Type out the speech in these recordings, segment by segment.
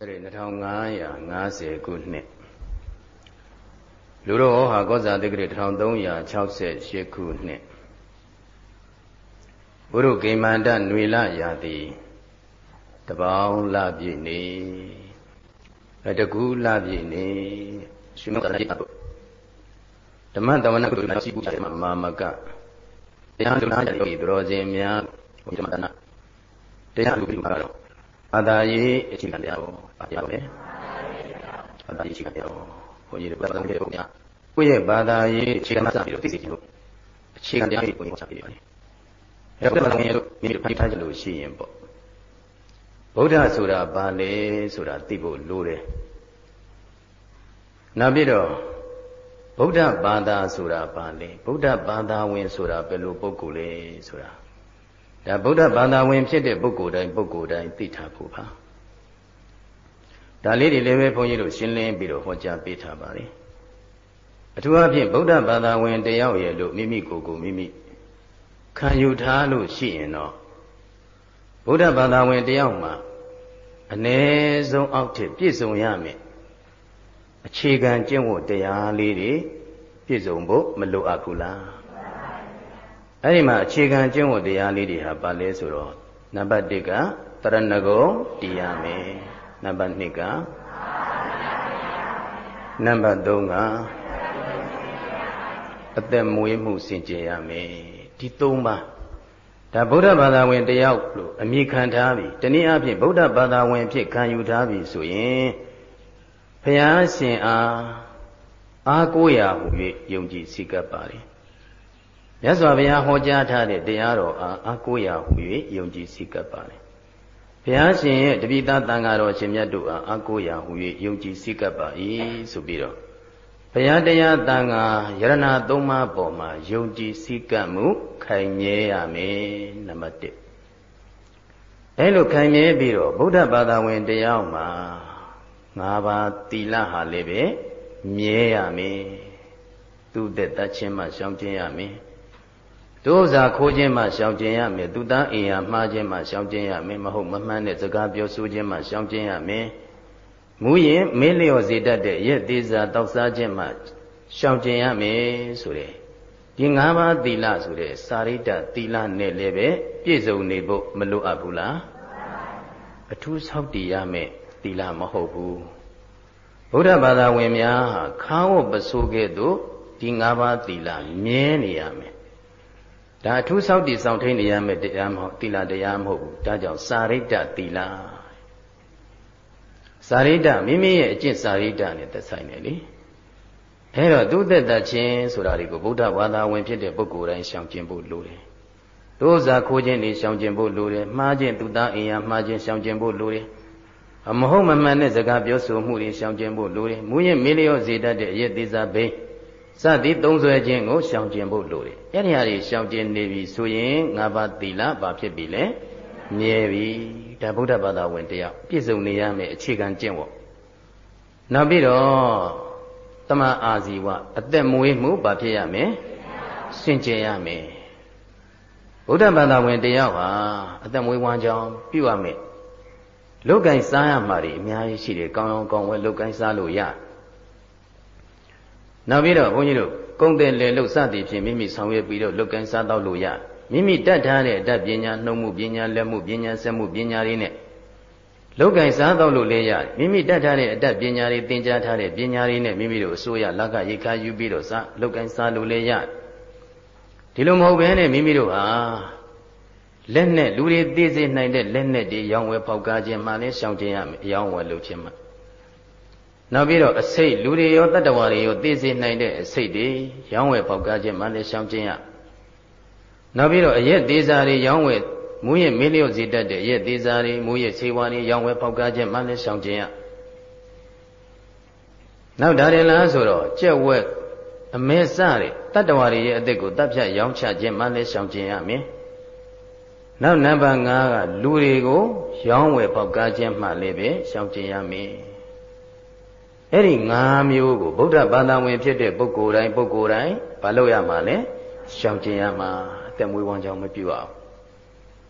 အဲ့ဒီ2550ခုနှစ်လူတော်ဟောကောဇာတိကရ1368ခုနှစ်ဘုရုဂိမန္တနွေလရာတိတပေါင်းလပြည့်နေတကူလပြည့်နေရှင်မောတရဓမ္မတဝနာကုတ္တရှိပုချေမာမကတရားလူနာယောဂီသူတော်စင်များဘုရားမတနာတရားလူပြုမှာတော့ ဘာသာရေးအခြေခံတရားကိုဘာတရားလဲဘာသာရေးအခြေခံတရားကိုဘုန်းကြီးတို့ဘာသာရေးကိုများကိုယ့်ရဲ့ဘာသာရေးအခြေခံမှစပြီးတော့သိစေချင်လို့အခြေခံတရားတွေကိုပြောချပြရပါတယ်အဲ့တော့ဘာသာရေးတို့မိမိတို့ဖတ်ထားကြလို့ရှိရင်ပေါ့ဗုဒ္ဓဆိုတာဘာလဲဆိုတာသိဖို့လိုတယ်နောက်ပြီးတော့ဗုဒ္ဓဘာသာဆိုတာဘာလဲဗုဒ္ဓဘာသာဝင်ဆိုတာဘယ်လိုပုဂ္ဂိုလ်လဲဆိုတာ ဒါဗုဒ္ဓဘာသာဝင်ဖြစ်တဲ့ပုဂ္ဂိုလ်တိုင်းပုဂ္ဂိုလ်တိုင်းသိထားဖို့ပါဒါလေးတွေလည်းပဲဘုန်းကြီးတို့ရှင်းလင်းပြီးတော့ဟောကြားပေးထားပါလေအထူးအဖြင့်ဗုဒ္ဓဘာသာဝင်တယောက်ရဲ့လို့မိမိကိုယ်ကိုမိမိခံယူထားလို့ရှိရင်တော့ဗုဒ္ဓဘာသာဝင်တယောက်မှာအ ਨੇ ဆုံးအောက်ထစ်ပြည့်စုံရမယ်အခြေခံကျင့်ဝတ်တရားလေးတွေပြည့်စုံဖို့မလိုအပ်ဘူးလား အဲ့ဒီမှာအခြေခံကျင့်ဝတ်တရားလေးတွေဟာဘာလဲဆိုတော့နံပါတ်1ကတရဏဂုံတရားမယ်နံပါတ်2ကနံပါတ်3ကအသက်မွေးမှုစင်ကြယ်ရမယ်ဒီ၃ပါးဒါဗုဒ္ဓဘာသာဝင်တယောက်လို့အမိခံထားပြီတနည်းအားဖြင့်ဗုဒ္ဓဘာသာဝင်ဖြစ်ခံယူထားပြီဆိုရင်ဘုရားရှင်အားအားကိုးရာဟူ၍ယုံကြည်စိတ်ကပ်ပါလေ မြတ်စွာဘုရားဟောကြားထားတဲ့တရားတော်အားအားကိုးရာဟူ၍ယုံကြည်စိတ်ကပ်ပါလေဘုရားရှင်ရဲ့တပိသတန်ဃာတော်ရှင်မြတ်တို့အားအားကိုးရာဟူ၍ယုံကြည်စိတ်ကပ်ပါ၏ဆိုပြီးတော့ဘုရားတရားတန်ဃာယရဏသုံးပါးပေါ်မှာယုံကြည်စိတ်ကပ်မှုခိုင်မြဲရမယ်နံပါတ်1အဲလိုခိုင်မြဲပြီးတော့ဗုဒ္ဓဘာသာဝင်တရားမှာ၅ပါးသီလဟာလည်းပဲမြဲရမယ်သူ့တဲ့တတ်ချင်းမှရှောင်ကျဉ်ရမယ် ဒုဥစာခိုးခြင်းမှရှောင်ကျဉ်ရမယ်သူသားအိမ်ယာမှားခြင်းမှရှောင်ကျဉ်ရမယ်မဟုတ်မမှန်တဲ့စကားပြောဆိုခြင်းမှရှောင်ကျဉ်ရမယ်မူရင်မင်းလျော်စေတတ်တဲ့ရက်သေးစာတောက်စားခြင်းမှရှောင်ကျဉ်ရမယ်ဆိုတဲ့ဒီ၅ပါးသီလဆိုတဲ့စာရိတ္တသီလနဲ့လည်းပဲပြည့်စုံနေဖို့မလိုအပ်ဘူးလားအထူးဆောက်တည်ရမယ်သီလမဟုတ်ဘူးဗုဒ္ဓဘာသာဝင်များဟာခါဝတ်ပစိုးကဲ့သို့ဒီ၅ပါးသီလမြဲနေရမယ် ဒါအထူးဆောက်တည်ဆောင်ထိန်နေရမယ်တရားမဟုတ်သီလတရားမဟုတ်ဘူးဒါကြောင့်စာရိတ္တသီလစာရိတ္တမိမိရဲ့အကျင့်စာရိတ္တနဲ့သက်ဆိုင်တယ်လေအဲတော့သူသက်သက်ချင်းဆိုတာတွေကိုဗုဒ္ဓဘာသာဝင်ဖြစ်တဲ့ပုဂ္ဂိုလ်တိုင်းရှောင်ကျင်ဖို့လိုတယ်ဒုစာခိုးခြင်းတွေရှောင်ကျင်ဖို့လိုတယ်မှားခြင်းသူသားအင်ယာမှားခြင်းရှောင်ကျင်ဖို့လိုတယ်အမဟုတ်မမှန်တဲ့စကားပြောဆိုမှုတွေရှောင်ကျင်ဖို့လိုတယ်။မူရင်မေလျော့စေတတ်တဲ့အရက်သေးစားဘိန်း စသည်သုံးဆွဲခြင်းကိုရှောင်ကျင်ဖို့လိုတယ်။အဲ့ဒီဟာတွေရှောင်ကျင်နေပြီဆိုရင်ငါးပါးသီလဘာဖြစ်ပြီလဲ။မြဲပြီ။ဒါဗုဒ္ဓဘာသာဝင်တရားပြည့်စုံနေရမယ်အခြေခံကျင့်ဝတ်။နောက်ပြီးတော့တမအာဇီဝအသက်မွေးမှုဘာဖြစ်ရမလဲ။စင်ကြယ်ရမယ်။ဗုဒ္ဓဘာသာဝင်တရားဟာအသက်မွေးဝမ်းကြောင်းပြုရမယ်လုတ်ကင်စားရမှာတွေအများကြီးရှိတယ်ကောင်းကောင်းကောင်းဝဲလုတ်ကင်စားလို့ရ နောက်ပြီးတော့ဘုန်းကြီးတို့ကုံတဲ့လေလုတ်စသည်ဖြင့်မိမိဆောင်ရွက်ပြီးတော့လုတ်ကင်စားတော့လို့ရမိမိတတ်ထားတဲ့အတတ်ပညာနှုံမှုပညာလက်မှုပညာစက်မှုပညာတွေနဲ့လုတ်ကင်စားတော့လို့လည်းရမိမိတတ်ထားတဲ့အတတ်ပညာတွေသင်ကြားထားတဲ့ပညာတွေနဲ့မိမိတို့အစိုးရလက်ကရိခါယူပြီးတော့စားလုတ်ကင်စားလို့လည်းရဒီလိုမဟုတ်ဘဲနဲ့မိမိတို့ဟာလက်နဲ့လူတွေသိစေနိုင်တဲ့လက်နဲ့တွေရောင်းဝယ်ပေါက်ကားခြင်းမှလည်းရှောင်ကျင်ရမယ်အယောင်းဝယ်လုပ်ခြင်းမှ နောက်ပြီးတော့အစိတ်လူတွေရောတတ္တဝါတွေရောသိစေနိုင်တဲ့အစိတ်တွေရောင်းဝယ်ပေါက်ကားခြင်းမှလည်းရှောင်ကျင်ရနောက်ပြီးတော့အရက်သေးစားတွေရောင်းဝယ်မူးရဲ့မင်းလျော့စေတတ်တဲ့အရက်သေးစားတွေမူးရဲ့ဆေးဝါးတွေရောင်းဝယ်ပေါက်ကားခြင်းမှလည်းရှောင်ကျင်ရနောက်ဒါရင်လားဆိုတော့ကြက်ဝက်အမဲစတဲ့တတ္တဝါတွေရဲ့အသက်ကိုတပ်ဖြတ်ရောင်းချခြင်းမှလည်းရှောင်ကျင်ရမယ်နောက်နံပါတ်5ကလူတွေကို ရောင်းဝယ်ပေါက်ကားခြင်းမှလည်းပဲရှောင်ကျင်ရမယ် အဲ့ဒီ5မျိုးကိုဗုဒ္ဓဘာသာဝင်ဖြစ်တဲ့ပုဂ္ဂိုလ်တိုင်းပုဂ္ဂိုလ်တိုင်းမလုပ်ရမှာလဲရှောင်ကျင်ရမှာအသက်မွေးဝမ်းကြောင်းမပြုအောင်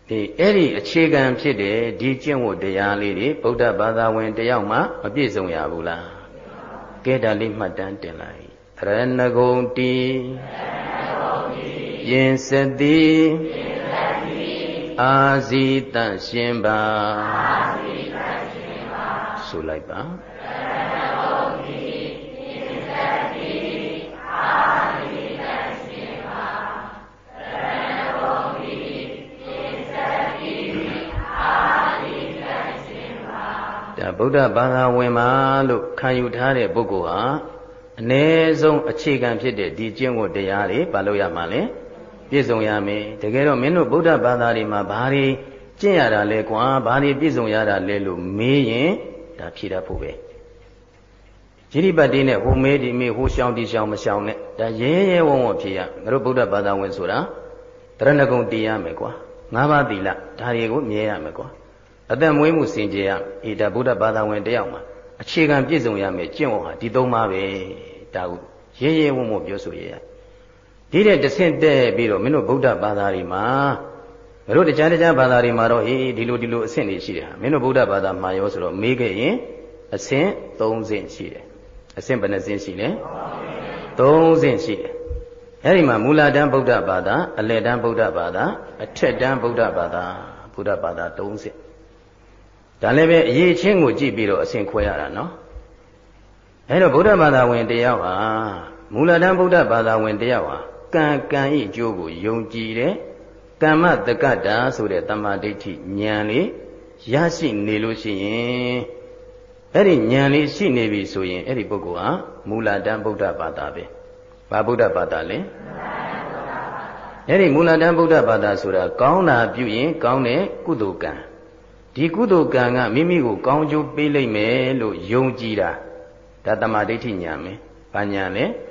ဒီအဲ့ဒီအခြေခံဖြစ်တဲ့ဒီကျင့်ဝတ်တရားလေးတွေဗုဒ္ဓဘာသာဝင်တယောက်မှမပြည့်စုံရဘူးလားကဲဒါလေးမှတ်တမ်းတင်လိုက်ရဏဂုံတီရင်စတိအာဇီတရှင်ပါဆိုလိုက်ပါ ဗုဒ္ဓဘာသာဝင်ပါလို့ခံယူထားတဲ့ပုဂ္ဂိုလ်ဟာအ ਨੇ ဆုံးအခြေခံဖြစ်တဲ့ဒီကျင့်ဝတ်တရားတွေဘာလို့ရမှာလဲပြည့်စုံရမယ်တကယ်တော့မင်းတို့ဗုဒ္ဓဘာသာတွေမှာဘာတွေကျင့်ရတာလဲကွာဘာတွေပြည့်စုံရတာလဲလို့မေးရင်ဒါဖြေတတ်ဖို့ပဲ จิริပတ်တိနဲ့ဟိုမေးဒီမေးဟိုရှောင်းဒီရှောင်းမရှောင်းနဲ့ဒါရဲရဲဝုံဝုံဖြေရငါတို့ဗုဒ္ဓဘာသာဝင်ဆိုတာတရဏဂုံတည်ရမယ်ကွာငါးပါးသီလဒါတွေကိုမြဲရမယ်ကွာအသက်မွေးမှုစင်ကြယ်ရအေဒါဗုဒ္ဓဘာသာဝင်တယောက်မှာအခြေခံပြည့်စုံရမယ်ကျင့်ဝတ်ဟာဒီသုံးပါးပဲဒါကိုရဲရဲဝံ့ဝံ့ပြောဆိုရရဒီတဲ့တဆင့်တက်ပြီးတော့မင်းတို့ဗုဒ္ဓဘာသာတွေမှာမတို့တရားတရားဘာသာတွေမှာတော့ဟေးဒီလိုဒီလိုအဆင့်တွေရှိတယ်ဟာမင်းတို့ဗုဒ္ဓဘာသာမှာရောဆိုတော့မေးခဲ့ရင်အဆင့်၃ဆင့်ရှိတယ် အဆင့်ဘယ်နှဆင့်ရှိလဲ၃ဆင့်ရှိတယ်အဲ့ဒီမှာမူလတန်းဗုဒ္ဓဘာသာအလယ်တန်းဗုဒ္ဓဘာသာအထက်တန်းဗုဒ္ဓဘာသာဗုဒ္ဓဘာသာ၃ဆင့်ဒါလည်းပဲအရေးချင်းကိုကြည့်ပြီးတော့အစဉ်ခွဲရတာနော်အဲတော့ဗုဒ္ဓဘာသာဝင်တယောက်ဟာမူလတန်းဗုဒ္ဓဘာသာဝင်တယောက်ဟာကံကံဤအကျိုးကိုယုံကြည်တဲ့ကမ္မတက္ကတာဆိုတဲ့တမ္မာဒိဋ္ဌိဉာဏ်လေးရရှိနေလို့ရှိရင် အဲ့ဒီဉာဏ်လေးရှိနေပြီဆိုရင်အဲ့ဒီပုဂ္ဂိုလ်ဟာမူလတန်းဗုဒ္ဓဘာသာပဲ။ဘာဗုဒ္ဓဘာသာလဲ။အဲ့ဒီမူလတန်းဗုဒ္ဓဘာသာဆိုတာကောင်းတာပြုရင်ကောင်းတဲ့ကုသိုလ်ကံ။ဒီကုသိုလ်ကံကမိမိကိုကောင်းကျိုးပေးလိမ့်မယ်လို့ယုံကြည်တာဒါတမာဒိဋ္ဌိညာမယ်။ဘာညာလဲ။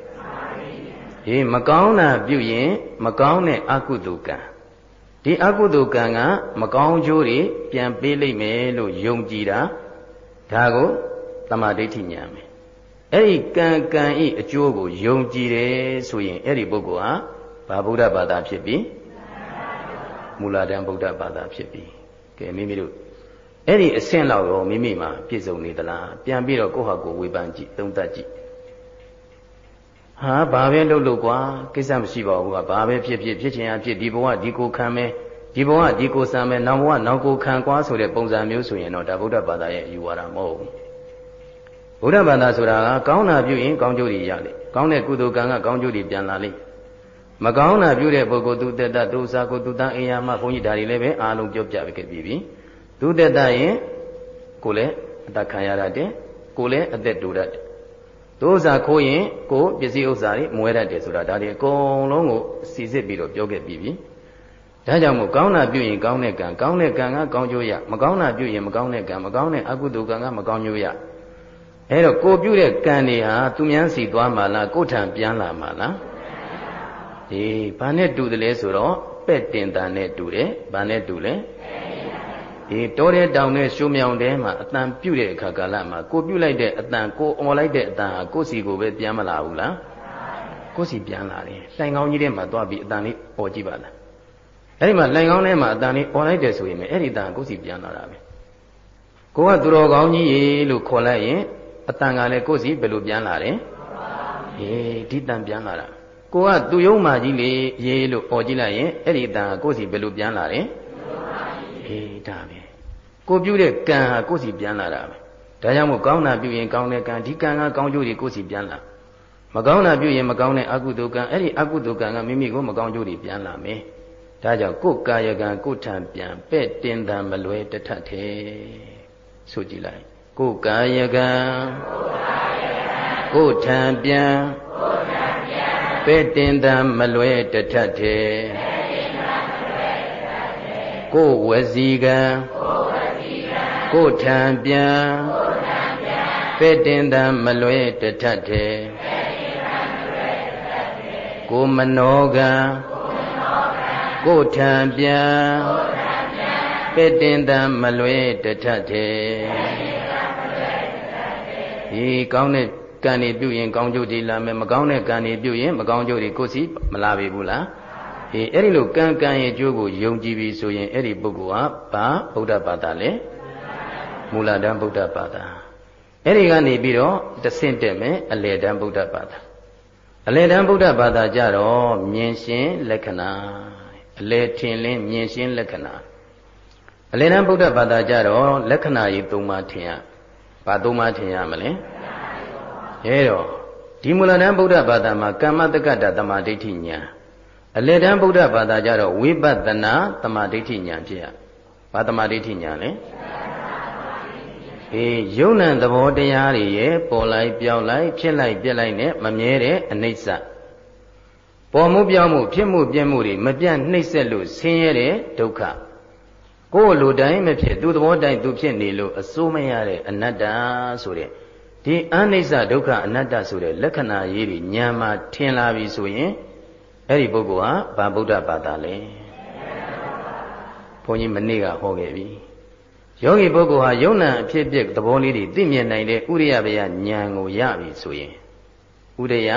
ဟေးမကောင်းတာပြုရင်မကောင်းတဲ့အကုသိုလ်ကံဒီအကုသိုလ်ကံကမကောင်းကျိုးတွေပြန်ပေးလိမ့်မယ်လို့ယုံကြည်တာ ဒါကိုတမာဒိဋ္ဌိညာမယ်။အဲ့ဒီကံကံဤအကျိုးကိုယုံကြည်တယ်ဆိုရင်အဲ့ဒီပုဂ္ဂိုလ်ဟာဘာဗုဒ္ဓဘာသာဖြစ်ပြီမူလတန်းဗုဒ္ဓဘာသာဖြစ်ပြီ။ကဲမိမိတို့အဲ့ဒီအဆင့်လောက်ရောမိမိမှာပြည့်စုံနေသလားပြန်ပြီးတော့ကိုယ့်ဟာကိုယ်ဝေဖန်ကြည့်သုံးသပ်ကြည့်ဟာဘာပဲလုပ်လို့ကွာကိစ္စမရှိပါဘူးကဘာပဲဖြစ်ဖြစ်ဖြစ်ချင်အဖြစ်ဒီဘဝဒီကိုခံမယ် ဒီဘဝဒီကိုစံမယ်နောက်ဘဝနောက်ကိုခံကွာဆိုတဲ့ပုံစံမျိုးဆိုရင်တော့ဒါဗုဒ္ဓဘာသာရဲ့အယူဝါဒမဟုတ်ဘူးဗုဒ္ဓဘာသာဆိုတာကကောင်းတာပြုရင်ကောင်းကျိုးတွေရလိမ့်ကောင်းတဲ့ကုသိုလ်ကံကကောင်းကျိုးတွေပြန်လာလိမ့်မကောင်းတာပြုတဲ့ပုဂ္ဂိုလ်သူတက်တာသူစားကိုသူတန်းအိယာမဘုန်းကြီးဒါတွေလည်းပဲအားလုံးပြောပြခဲ့ပြီးပြီဒုတက်တရင်ကိုလည်းအသက်ခံရတတ်တယ်ကိုလည်းအသက်တူတတ်တယ်ဒုစာခိုးရင်ကိုပစ္စည်းဥစ္စာတွေမွဲတတ်တယ်ဆိုတာဒါတွေအကုန်လုံးကိုစီစစ်ပြီးတော့ပြောခဲ့ပြီးပြီ ဒါကြောင့်မို့ကောင်းတာပြုရင်ကောင်းတဲ့ကံကောင်းတဲ့ကံကကောင်းကျိုးရမကောင်းတာပြုရင်မကောင်းတဲ့ကံမကောင်းတဲ့အကုသိုလ်ကံကမကောင်းကျိုးရအဲတော့ကိုပြုတဲ့ကံတွေဟာသူများစီသွားမှလားကိုထံပြန်လာမှလားဒီဘာနဲ့တူတယ်လဲဆိုတော့ပဲ့တင်တန်နဲ့တူတယ်ဘာနဲ့တူလဲဒီတောတဲ့တောင်တဲ့ရှုံမြောင်တဲမှာအတန်ပြုတ်တဲ့အခါကာလမှာကိုပြုတ်လိုက်တဲ့အတန်ကိုអော်လိုက်တဲ့အတန်ဟာကိုယ်စီကိုပဲပြန်မလာဘူးလားကိုယ်စီပြန်လာတယ်လှိုင်ကောင်းကြီးထဲမှာသွားပြီးအတန်လေးអော်ကြည့်ပါလား အဲ့ဒီမှာလှိုင်ကောင်းထဲမှာအတန်လေးអော်လိုက်တယ်ဆိုရင်အဲ့ဒီတန်ကိုယ်စီပြန်လာတာပဲကိုကသူတော်ကောင်းကြီးရေလို့ခေါ်လိုက်ရင်အတန်ကလည်းကိုယ်စီဘယ်လိုပြန်လာတယ်ဟေးဒီတန်ပြန်လာတာကိုကသူ့ယုံမာကြီးလေရေလို့អော်ကြည့်လိုက်ရင်အဲ့ဒီတန်ကကိုယ်စီဘယ်လိုပြန်လာတယ်အေးဒါပဲကိုပြုတဲ့ကံဟာကိုယ်စီပြန်လာတာပဲဒါကြောင့်မို့ကောင်းတာပြုရင်ကောင်းတဲ့ကံဒီကံကကောင်းကျိုးတွေကိုယ်စီပြန်လာမကောင်းတာပြုရင်မကောင်းတဲ့အကုသိုလ်ကံအဲ့ဒီအကုသိုလ်ကံကမိမိကိုမကောင်းကျိုးတွေပြန်လာမယ် ဒါကြောင့်ကိုယ်ကာယကံကိုယ်ထံပြန်ပဲ့တင်တံမလွဲတထထဲဆိုကြည့်လိုက်ကိုယ်ကာယကံကိုယ်ထံပြန်ပဲ့တင်တံမလွဲတထထဲကိုယ်ဝစီကံကိုယ်ထံပြန်ပဲ့တင်တံမလွဲတထထဲကိုမနောကံကို ထံပြန်ပဲ့တင်တံမလွဲတထထဲဒီကောင်းတဲ့ကံတွေပြုရင်ကောင်းကျိုးတွေလာမယ်မကောင်းတဲ့ကံတွေပြုရင်မကောင်းကျိုးတွေကိုယ်စီမလာပြီဘူးလားအေးအဲ့ဒီလိုကံကံရဲ့အကျိုးကိုယုံကြည်ပြီဆိုရင်အဲ့ဒီပုဂ္ဂိုလ်ဟာဘာဗုဒ္ဓဘာသာလဲမူလတန်းဗုဒ္ဓဘာသာအဲ့ဒီကနေပြီးတော့တဆင့်တက်မယ်အလေတန်းဗုဒ္ဓဘာသာအလေတန်းဗုဒ္ဓဘာသာကြတော့မြင်ရှင်းလက္ခဏာ အလေထင်လင်းမြင်ရှင်းလက္ခဏာအလေတန်းဗုဒ္ဓဘာသာကြတော့လက္ခဏာကြီးသုံးပါးထင်ရဘာသုံးပါးထင်ရမလဲအဲတော့ဒီမူလတန်းဗုဒ္ဓဘာသာမှာကမ္မတက္ကတသမာဓိဋ္ဌိညာအလေတန်းဗုဒ္ဓဘာသာကြတော့ဝိပဿနာသမာဓိဋ္ဌိညာဖြစ်ရဘာသမာဓိဋ္ဌိညာလဲအေးယုံ nant သဘောတရားတွေရဲ့ပေါ်လိုက်ပြောင်းလိုက်ဖြစ်လိုက်ပြက်လိုက်နဲ့မမြဲတဲ့အနိစ္စ ပေါ်မှုပြောင်းမှုဖြစ်မှုပြက်မှုတွေမပြတ်နှိမ့်ဆက်လို့ဆင်းရဲတဲ့ဒုက္ခကိုယ်လိုတိုင်းမဖြစ်သူသဘောတိုင်းသူဖြစ်နေလို့အစိုးမရတဲ့အနတ္တဆိုတဲ့ဒီအနိစ္စဒုက္ခအနတ္တဆိုတဲ့လက္ခဏာရေးတွေဉာဏ်မှာထင်လာပြီဆိုရင်အဲ့ဒီပုဂ္ဂိုလ်ဟာဗာဗုဒ္ဓဘာသာလဲဘုန်းကြီးမနေ့ကဟောခဲ့ပြီယောဂီပုဂ္ဂိုလ်ဟာယုံနာအဖြစ်အပျက်သဘောလေးတွေသိမြင်နိုင်တဲ့ဥရိယဘယဉာဏ်ကိုရပြီဆိုရင်ဥရိယ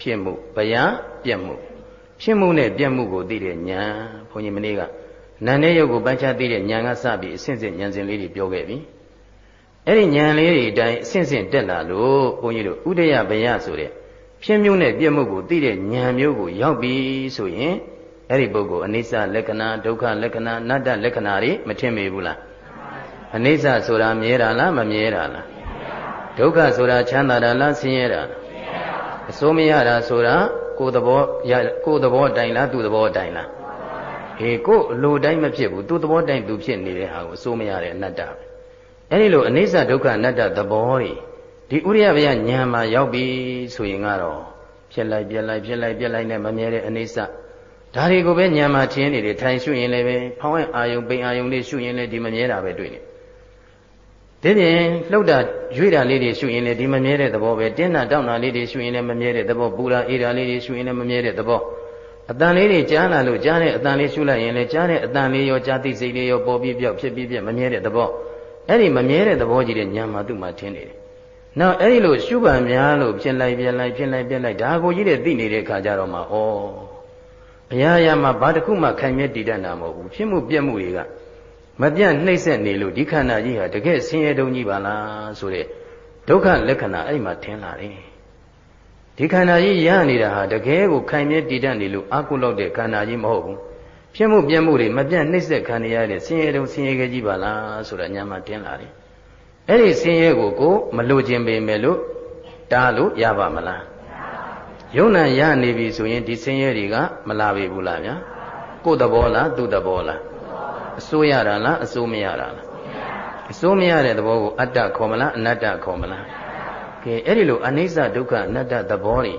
ဖြစ်မှုဘယပြက်မှုဖြစ်မှုနဲ့ပြက်မှုကိုသိတဲ့ဉာဏ်ဘုန်းကြီးမနေ့ကနာနဲ့ယုတ်ကိုပိုင်းခြားသိတဲ့ဉာဏ်ကစပြီးအစဉ်စဉ်ဉာဏ်စဉ်လေးတွေပြောခဲ့ပြီအဲ့ဒီဉာဏ်လေးတွေအတိုင်းအစဉ်စဉ်တက်လာလို့ဘုန်းကြီးတို့ဥဒယဘယဆိုတဲ့ဖြစ်မျိုးနဲ့ပြက်မှုကိုသိတဲ့ဉာဏ်မျိုးကိုရောက်ပြီဆိုရင်အဲ့ဒီပုဂ္ဂိုလ်အနိစ္စလက္ခဏာဒုက္ခလက္ခဏာအနတ္တလက္ခဏာတွေမထင်မိဘူးလားအနိစ္စဆိုတာမြဲတာလားမမြဲတာလားဒုက္ခဆိုတာချမ်းသာတာလားဆင်းရဲတာ အစိုးမရတာဆိုတာကိုယ်သဘောကိုယ်သဘောတိုင်လားသူ့သဘောတိုင်လားဟေကိုယ်အလိုတိုင်းမဖြစ်ဘူးသူ့သဘောတိုင်သူဖြစ်နေတဲ့ဟာကိုအစိုးမရတဲ့အနတ္တပဲအဲဒီလိုအနိစ္စဒုက္ခအနတ္တသဘောတွေဒီဥရိယဗျာဉာဏ်မှာရောက်ပြီဆိုရင်ကတော့ဖြစ်လိုက်ပြက်လိုက်ဖြစ်လိုက်ပြက်လိုက်နဲ့မမြဲတဲ့အနေဆဒါတွေကိုပဲဉာဏ်မှာထင်းနေတယ်ထိုင်ရှုရင်လည်းပဲဖောင်းဝဲအာယုံပိန်အာယုံလေးရှုရင်လည်းဒီမမြဲတာပဲတွေ့နေ ဒီပြင်လှုပ်တာရွေ့တာလေးတွေရှုရင်လည်းဒီမမြဲတဲ့သဘောပဲတင်းတာတောက်တာလေးတွေရှုရင်လည်းမမြဲတဲ့သဘောပူတာအေးတာလေးတွေရှုရင်လည်းမမြဲတဲ့သဘောအတန်လေးတွေကြားလာလို့ကြားတဲ့အတန်လေးရှုလိုက်ရင်လည်းကြားတဲ့အတန်လေးရောကြားသိစိတ်လေးရောပေါ်ပြီးပြောက်ဖြစ်ပြီးပြက်မမြဲတဲ့သဘောအဲ့ဒီမမြဲတဲ့သဘောကြီးတဲ့ဉာဏ်မှာသူ့မှာထင်းနေတယ်နောက်အဲ့ဒီလိုရှုပံများလို့ဖြစ်လိုက်ပြက်လိုက်ဖြစ်လိုက်ပြက်လိုက်ဒါကိုကြီးတဲ့သိနေတဲ့ခါကျတော့မှဩဘုရားရမှာဘာတစ်ခုမှခံမြဲတည်တတ်တာမဟုတ်ဘူးဖြစ်မှုပြက်မှုတွေက မပြတ်နှိမ့်ဆက်နေလို့ဒီခန္ဓာကြီးဟာတကယ်ဆင်းရဲတုံးကြီးပါလားဆိုတဲ့ဒုက္ခလက္ခဏာအဲ့မှာထင်လာတယ်ဒီခန္ဓာကြီးရနေတာဟာတကယ်ကိုခံမြဲတည်တတ်နေလို့အကုလောက်တဲ့ခန္ဓာကြီးမဟုတ်ဘူးဖြစ်မှုပြက်မှုတွေမပြတ်နှိမ့်ဆက်ခံရတဲ့ဆင်းရဲတုံးဆင်းရဲကြီးပါလားဆိုတာညာမှာထင်လာတယ်အဲ့ဒီဆင်းရဲကိုကိုမလိုချင်ပေမဲ့လို့တားလို့ရပါမလားယုံနာရနေပြီဆိုရင်ဒီဆင်းရဲတွေကမလာပေဘူးလားဗျာကိုယ်သဘောလားသူ့သဘောလား အစိုးရတာလားအစိုးမရတာလားအစိုးမရတဲ့သဘောကိုအတ္တခေါ်မလားအနတ္တခေါ်မလားကဲအဲ့ဒီလိုအနိစ္စဒုက္ခအနတ္တသဘောတွေ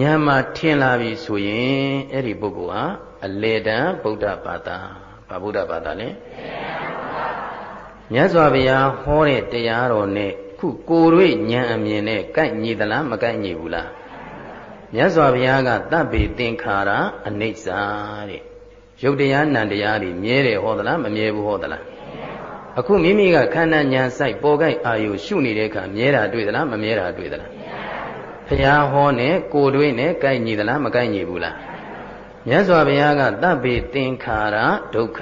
ညာမှာထင်လာပြီဆိုရင်အဲ့ဒီပုဂ္ဂိုလ်ဟာအလေတံဗုဒ္ဓဘာသာဘာဗုဒ္ဓဘာသာလဲမြတ်စွာဘုရားဟောတဲ့တရားတော်နဲ့ခုကိုယ်တွေ့ဉာဏ်အမြင်နဲ့ကိုက်ညီသလားမကိုက်ညီဘူးလားမြတ်စွာဘုရားကတပ်ပေသင်္ခါရအနိစ္စတဲ့ ရုပ်တရားနံတရားတွေမြဲတယ်ဟောသလားမမြဲဘူးဟောသလားအခုမိမိကခန္ဓာညာဆိုင်ပေါ်ကိုက်အာယုရှုနေတဲ့အခါမြဲတာတွေ့သလားမမြဲတာတွေ့သလားဘုရားဟောနဲ့ကိုယ်တွေ့နဲ့ကိုက်ညီသလားမကိုက်ညီဘူးလားမြတ်စွာဘုရားကတပ်ပေသင်္ခါရဒုက္ခ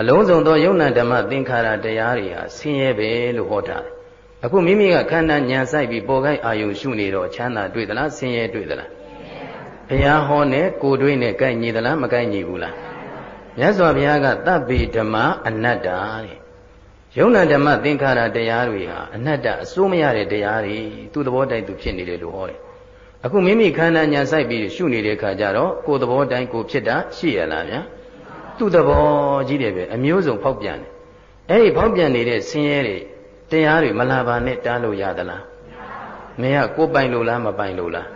အလုံးစုံသောယုံနာဓမ္မသင်္ခါရတရားတွေဟာဆင်းရဲပဲလို့ဟောထားတယ်အခုမိမိကခန္ဓာညာဆိုင်ပြီးပေါ်ကိုက်အာယုရှုနေတော့ချမ်းသာတွေ့သလားဆင်းရဲတွေ့သလား ဘုရားဟောနဲ့ကိုယ်တွေ့နဲ့ကိုက်ညီသလားမကိုက်ညီဘူးလားမြတ်စွာဘုရားကတပ်ပိဓမ္မအနတ္တတဲ့ယုံနာဓမ္မသင်္ခါရတရားတွေဟာအနတ္တအစိုးမရတဲ့တရားတွေသူ့သဘောတိုင်းသူဖြစ်နေတယ်လို့ဟောတယ်အခုမိမိခန္ဓာညာဆိုင်ပြီးရှုနေတဲ့အခါကျတော့ကိုယ်သဘောတိုင်းကိုဖြစ်တာရှိရလားဗျာသူ့သဘောကြီးတယ်ပဲအမျိုးစုံဖောက်ပြန်တယ်အဲ့ဒီဖောက်ပြန်နေတဲ့ဆင်းရဲတွေတရားတွေမလာပါနဲ့တားလို့ရသလားမရကိုပိုင်လို့လားမပိုင်လို့လား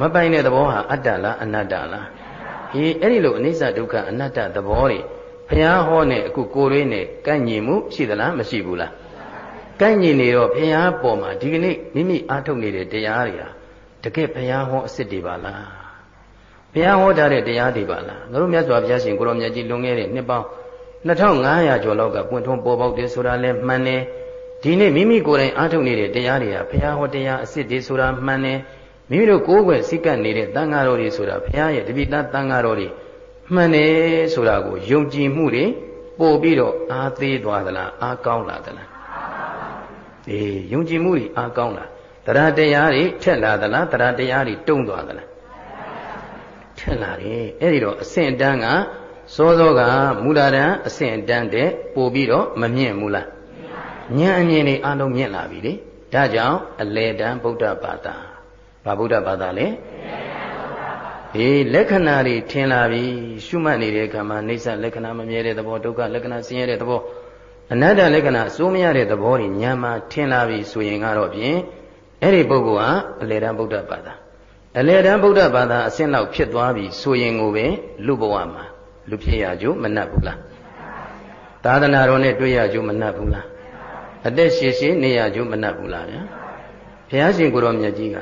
မပိုင်တဲ့သဘောဟာအတ္တလားအနတ္တလားဟေးအဲ့ဒီလိုအနိစ္စဒုက္ခအနတ္တသဘောတွေဘုရားဟောနဲ့အခုကိုယ်လေးနဲ့ကန့်ညီမှုရှိသလားမရှိဘူးလားကန့်ညီနေတော့ဘုရားပေါ်မှာဒီကနေ့မိမိအားထုတ်နေတဲ့တရားတွေဟာတကယ်ဘုရားဟောအစ်စ်တွေပါလားဘုရားဟောထားတဲ့တရားတွေပါလားငါတို့မြတ်စွာဘုရားရှင်ကိုရောမြတ်ကြီးလွန်ခဲ့တဲ့နှစ်ပေါင်း2500ကျော်လောက်ကပွင့်ထွန်းပေါ်ပေါက်တယ်ဆိုတာလဲမှန်တယ်ဒီနေ့မိမိကိုယ်တိုင်အားထုတ်နေတဲ့တရားတွေဟာဘုရားဟောတရားအစ်စ်တွေဆိုတာမှန်တယ် မိမိတို့ကိုးကွယ်စိတ်ကပ်နေတဲ့တန်ဃာတော်တွေဆိုတာဘုရားရဲ့တပိသားတန်ဃာတော်တွေမှန်တယ်ဆိုတာကိုယုံကြည်မှုတွေပို့ပြီးတော့အားသေးသွားသလားအားကောင်းလာသလားအေးယုံကြည်မှုတွေအားကောင်းလာတရားတရားတွေထက်လာသလားတရားတရားတွေတုံ့သွားသလားထက်လာတယ်အဲ့ဒီတော့အဆင့်တန်းကစောစောကမူလာတန်းအဆင့်တန်းတဲ့ပို့ပြီးတော့မမြင့်ဘူးလားဉာဏ်အမြင်တွေအားလုံးမြင့်လာပြီလေဒါကြောင့်အလေတန်းဗုဒ္ဓဘာသာ ဘာဗုဒ္ဓဘာသာလဲအေးလက္ခဏာတွေထင်လာပြီရှုမှတ်နေတဲ့အခါမှာနေဆလက္ခဏာမမြဲတဲ့သဘောဒုက္ခလက္ခဏာဆင်းရဲတဲ့သဘောအနတ္တလက္ခဏာစိုးမရတဲ့သဘောတွေညာမှာထင်လာပြီဆိုရင်ကတော့ဖြင့်အဲ့ဒီပုဂ္ဂိုလ်ဟာအလေတန်းဗုဒ္ဓဘာသာအလေတန်းဗုဒ္ဓဘာသာအဆင့်လောက်ဖြစ်သွားပြီဆိုရင်ကိုပဲလူဘဝမှာလူဖြစ်ရကြိုးမနှက်ဘူးလားသာသနာတော်နဲ့တွေ့ရကြိုးမနှက်ဘူးလားအသက်ရှည်ရှည်နေရကြိုးမနှက်ဘူးလားဗျာဘုရားရှင်ကိုရောမြတ်ကြီးက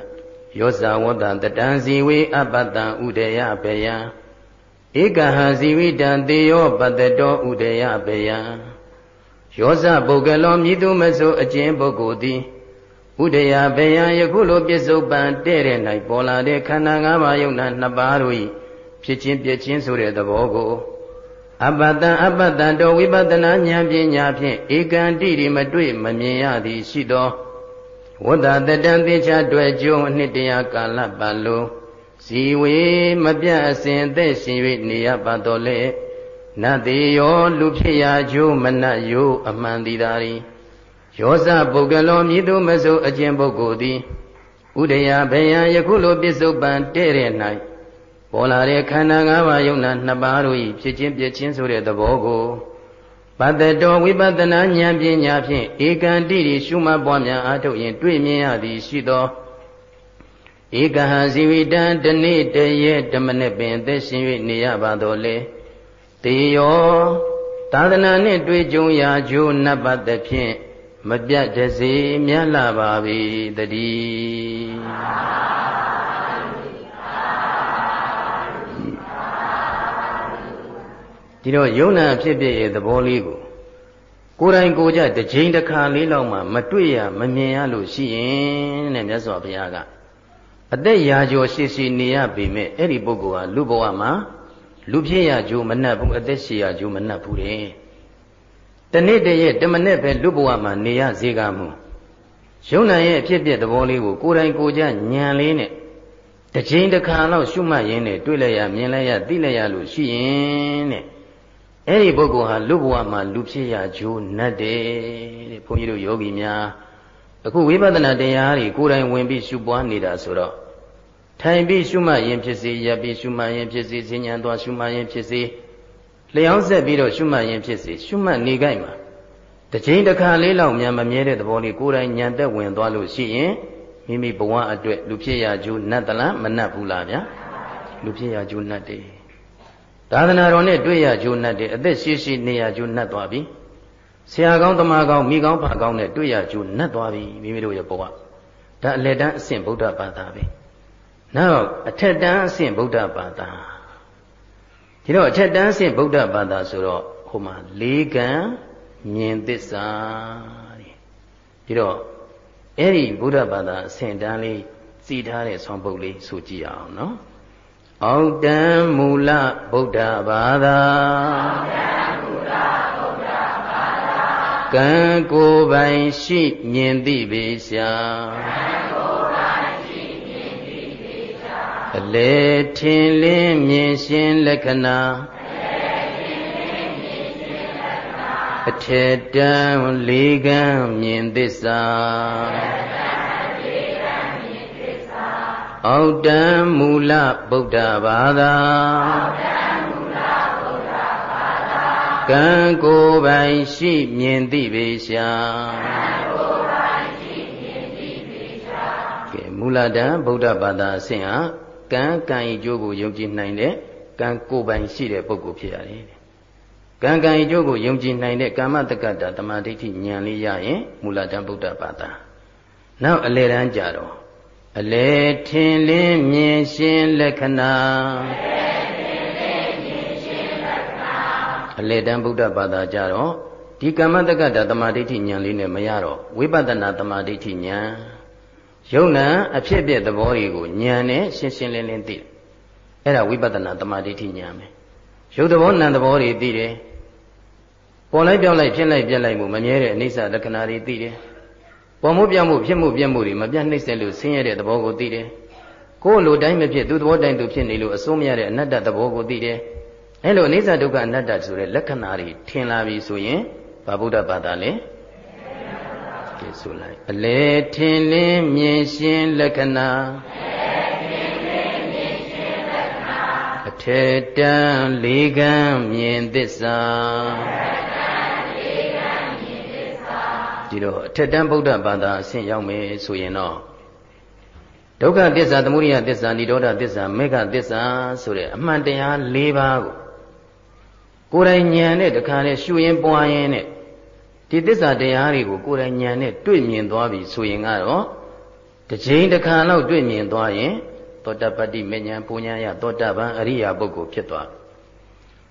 ယောဇဝတ္တတတံဇီဝေအပတ္တံဥဒေယဘေယံဧကဟံဇီဝိတံတေယောပတ္တတောဥဒေယဘေယံယောဇပုဂ္ဂလောမြည်သူမဆိုအကျဉ်ပုဂ္ဂိုလ်သည်ဥဒယဘေယံယခုလိုပြစ္ဆုတ်ပံတဲ့တဲ့၌ပေါ်လာတဲ့ခန္ဓာ၅ပါးယုံနာနှစ်ပါးတို့၏ဖြစ်ချင်းပြချင်းဆိုတဲ့သဘောကိုအပတံအပတံတောဝိပဿနာဉာဏ်ပညာဖြင့်ဧကံတိရိမတွေ့မမြင်ရသည်ရှိသော ဝတ္တတတံသေချာတွေ့ကြုံအနှစ်တရာကာလပတ်လုံးဇီဝေမပြတ်အစဉ်သက်ရှင်၍နေရပါတော်လေနတ်တိယောလူဖြစ်ရာကျိုးမနတ်ယိုအမှန်တည်သာရီယောဇပုဂ္ဂလောမြည်သူမဆိုအကျင့်ပုဂ္ဂိုလ်သည်ဥဒယဘယံယခုလိုပစ္စုပန်တဲ့တဲ့၌ပေါ်လာတဲ့ခန္ဓာ၅ပါးယုံနာနှစ်ပါးတို့၏ဖြစ်ချင်းပြချင်းဆိုတဲ့သဘောကို ပတ္တတော်ဝိပဿနာဉာဏ်ပညာဖြင့်ဧကံတိရိရှုမှတ်ပွားများအားထုတ်ရင်တွေ့မြင်ရသည်ရှိသောဧကဟံဇီဝိတံတနေ့တရေဓမ္မနဲ့ပင်သက်ရှင်၍နေရပါတော်လေတေယောသာသနာနှင့်တွေ့ကြုံရာဂျိုးနတ်ပတ်သဖြင့်မပြတ်တစေမြတ်လာပါပြီတည်း ဒီတော့ယုံနာဖြစ်ဖြစ်ရဲ့သဘောလေးကိုကိုယ်တိုင်ကိုယ်ကြတစ်ချိန်တစ်ခါလေးလောက်မှမတွေ့ရမမြင်ရလို့ရှိရင်တဲ့မြတ်စွာဘုရားကအသက်ရာကျော်ရှိရှိနေရပေမဲ့အဲ့ဒီပုဂ္ဂိုလ်ဟာလူဘဝမှာလူဖြစ်ရကြိုးမနှက်ဘူးအသက်ရှိရကြိုးမနှက်ဘူးတဲ့တနေ့တည်းရဲ့တမနဲ့ပဲလူဘဝမှာနေရစေကမှုယုံနာရဲ့အဖြစ်ပြက်သဘောလေးကိုကိုယ်တိုင်ကိုယ်ကြညံလေးနဲ့တစ်ချိန်တစ်ခါလောက်ရှုမှတ်ရင်းနဲ့တွေ့လိုက်ရမြင်လိုက်ရသိလိုက်ရလို့ရှိရင်တဲ့ အဲ့ဒီပုဂ္ဂိုလ်ဟာလူဘဝမှာလူဖြစ်ရကြိုးနတ်တယ်တဲ့ဘုန်းကြီးတို့ယောဂီများအခုဝိပဿနာတရားတွေကိုယ်တိုင်ဝင်ပြီးရှုပွားနေတာဆိုတော့ထိုင်ပြီးရှုမှတ်ရင်ဖြစ်စေရပ်ပြီးရှုမှတ်ရင်ဖြစ်စေစဉ်းဉဏ်သွားရှုမှတ်ရင်ဖြစ်စေလျှောင်းဆက်ပြီးတော့ရှုမှတ်ရင်ဖြစ်စေရှုမှတ်နေကြမှာတစ်ချိန်တစ်ခါလေးလောက်မြန်မမြဲတဲ့သဘောလေးကိုယ်တိုင်ညံသက်ဝင်သွားလို့ရှိရင်မိမိဘဝအတွက်လူဖြစ်ရကြိုးနတ်တလားမနတ်ဘူးလားဗျာလူဖြစ်ရကြိုးနတ်တယ် သာသနာတော်နဲ့တွေ့ရကြိုးနှက်တယ်အသက်ရှိရှိနေရကြိုးနှက်သွားပြီဆရာကောင်းတမကောင်းမိကောင်းဖကောင်းနဲ့တွေ့ရကြိုးနှက်သွားပြီမိမိတို့ရဲ့ဘဝဒါအလက်တန်းအဆင့်ဗုဒ္ဓဘာသာပဲနောက်အထက်တန်းအဆင့်ဗုဒ္ဓဘာသာဒီတော့အထက်တန်းအဆင့်ဗုဒ္ဓဘာသာဆိုတော့ဟိုမှာလေးကံမြင်သစ္စာတဲ့ဒီတော့အဲ့ဒီဗုဒ္ဓဘာသာအဆင့်တန်းလေးစီထားတဲ့ဆောင်းပုဒ်လေးဆိုကြည့်အောင်နော် အောက်တံမူလဗုဒ္ဓဘာသာအောက်တံမူလဗုဒ္ဓဘာသာကံကိုယ်ပိုင်ရှိမြင်သိပေရှာကံကိုယ်ပိုင်ရှိမြင်သိပေရှာအလေထင်လင်းမြင်ရှင်းလက္ခဏာအထေတံလေးကံမြင်သစ္စာအော က်တံမူလဗုဒ္ဓဘာသာအောက်တံမူလဗုဒ္ဓဘာသာကံကိုယ်ပိုင်ရှိမြင်သိပေရှာကံကိုယ်ပိုင်ရှိမြင်သိပေရှာကဲမူလတံဗုဒ္ဓဘာသာအဆင့်ဟာကံကံဤကျိုးကိုယုံကြည်နိုင်တဲ့ကံကိုယ်ပိုင်ရှိတဲ့ပုဂ္ဂိုလ်ဖြစ်ရတယ်ကံကံဤကျိုးကိုယုံကြည်နိုင်တဲ့ကာမတက္ကတာတမာဒိဋ္ဌိဉာဏ်လေးရရင်မူလတံဗုဒ္ဓဘာသာနောက်အလေတန်းကြတော့ အလေထင်လင်းမြင်ရှင်းလက္ခဏာအလေတံဗုဒ္ဓဘာသာကြတော့ဒီကမ္မတက္ကတာတမာဒိဋ္ဌိဉာဏ်လေးနဲ့မရတော့ဝိပဿနာတမာဒိဋ္ဌိဉာဏ်ယုံနာအဖြစ်ပြက်သဘောတွေကိုဉာဏ်နဲ့ရှင်းရှင်းလင်းလင်းသိတယ်အဲ့ဒါဝိပဿနာတမာတိဋ္ဌိဉာဏ်ပဲရုပ်သဘောနာမ်သဘောတွေသိတယ်ပေါ်လိုက်ပြောင်းလိုက်ဖြစ်လိုက်ပြက်လိုက်မှုမမြဲတဲ့အနိစ္စလက္ခဏာတွေသိတယ် ပေါ်မှုပြောင်းမှုဖြစ်မှုပြက်မှုတွေမပြတ်နှိမ့်ဆက်လို့ဆင်းရဲတဲ့သဘောကိုသိတယ်ကိုယ်လိုတိုင်းမဖြစ်သူသဘောတိုင်းသူဖြစ်နေလို့အစိုးမရတဲ့အနတ္တသဘောကိုသိတယ်အဲလိုအနိစ္စဒုက္ခအနတ္တဆိုတဲ့လက္ခဏာတွေထင်လာပြီဆိုရင်ဘာဗုဒ္ဓဘာသာလဲကဲဆိုလိုက်အလေထင်လင်းမြင်ရှင်းလက္ခဏာအထေတံလေးကံမြင်သစ္စာ ဒီတော့အထက်တန်းဗုဒ္ဓဘာသာအဆင့်ရောက်မယ်ဆိုရင်တော့ဒုက္ခသစ္စာသမုဒိယသစ္စာនិရောဓသစ္စာမေဃသစ္စာဆိုတဲ့အမှန်တရား၄ပါးကိုကိုယ်တိုင်ဉာဏ်နဲ့တခါနဲ့ရှုရင်ပွားရင်နဲ့ဒီသစ္စာတရားတွေကိုကိုယ်တိုင်ဉာဏ်နဲ့တွေ့မြင်သွားပြီဆိုရင်ကတော့တစ်ချိန်တစ်ခါလောက်တွေ့မြင်သွားရင်သောတပတ္တိမဉ္ဇဉ်ပူညာယသောတပန်အရိယာပုဂ္ဂိုလ်ဖြစ်သွား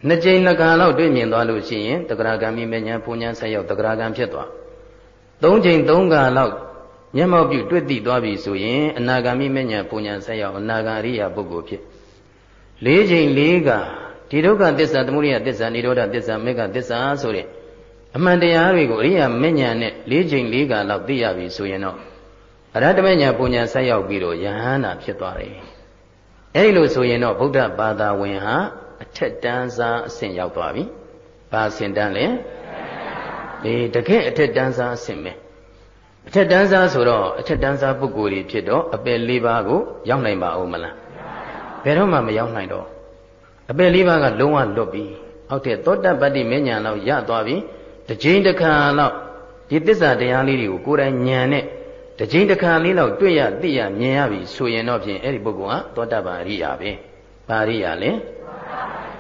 နှစ်ကြိမ်နှစ်ခါလောက်တွေ့မြင်သွားလို့ရှိရင်တဂရဂံမိမဉ္ဇဉ်ပူညာဆက်ရောက်တဂရဂံဖြစ်သွား သုံးကြိမ်သုံးခါလောက်မျက်မှောက်ပြုတွေ့သိသွားပြီဆိုရင်အနာဂါမိမဉ္ဇဉ်ပူညာဆက်ရောက်အနာဂံအရိယာပုဂ္ဂိုလ်ဖြစ်လေးကြိမ်လေးခါဒီဒုက္ခသစ္စာသမုဒိယသစ္စာនិရောဓသစ္စာမေဃသစ္စာဆိုတဲ့အမှန်တရားတွေကိုအရိယာမဉ္ဇဉ်နဲ့လေးကြိမ်လေးခါလောက်သိရပြီဆိုရင်တော့အရဟတမညာပူညာဆက်ရောက်ပြီးတော့ယဟန္တာဖြစ်သွားတယ်။အဲဒီလိုဆိုရင်တော့ဗုဒ္ဓဘာသာဝင်ဟာအထက်တန်းစားအဆင့်ရောက်သွားပြီ။ဘာအဆင့်တန်းလဲ။ ဒီတကယ့်အထက်တန်းစားအဆင့်ပဲ။အထက်တန်းစားဆိုတော့အထက်တန်းစားပုဂ္ဂိုလ်တွေဖြစ်တော့အပယ်လေးပါးကိုရောက်နိုင်ပါဦးမလား။ဘယ်တော့မှမရောက်နိုင်တော့အပယ်လေးပါးကလုံးဝလွတ်ပြီ။အောက်ထက်သောတပတ္တိမဉ္ဇဉ်လောက်ရသွားပြီ။တစ်ချိန်တစ်ခါလောက်ဒီသစ္စာတရားလေးတွေကိုကိုယ်တိုင်ဉာဏ်နဲ့တစ်ချိန်တစ်ခါလေးလောက်တွေ့ရသိရမြင်ရပြီဆိုရင်တော့ဖြင့်အဲ့ဒီပုဂ္ဂိုလ်ဟာသောတာပန်အရိယာပဲပါရိယာလဲ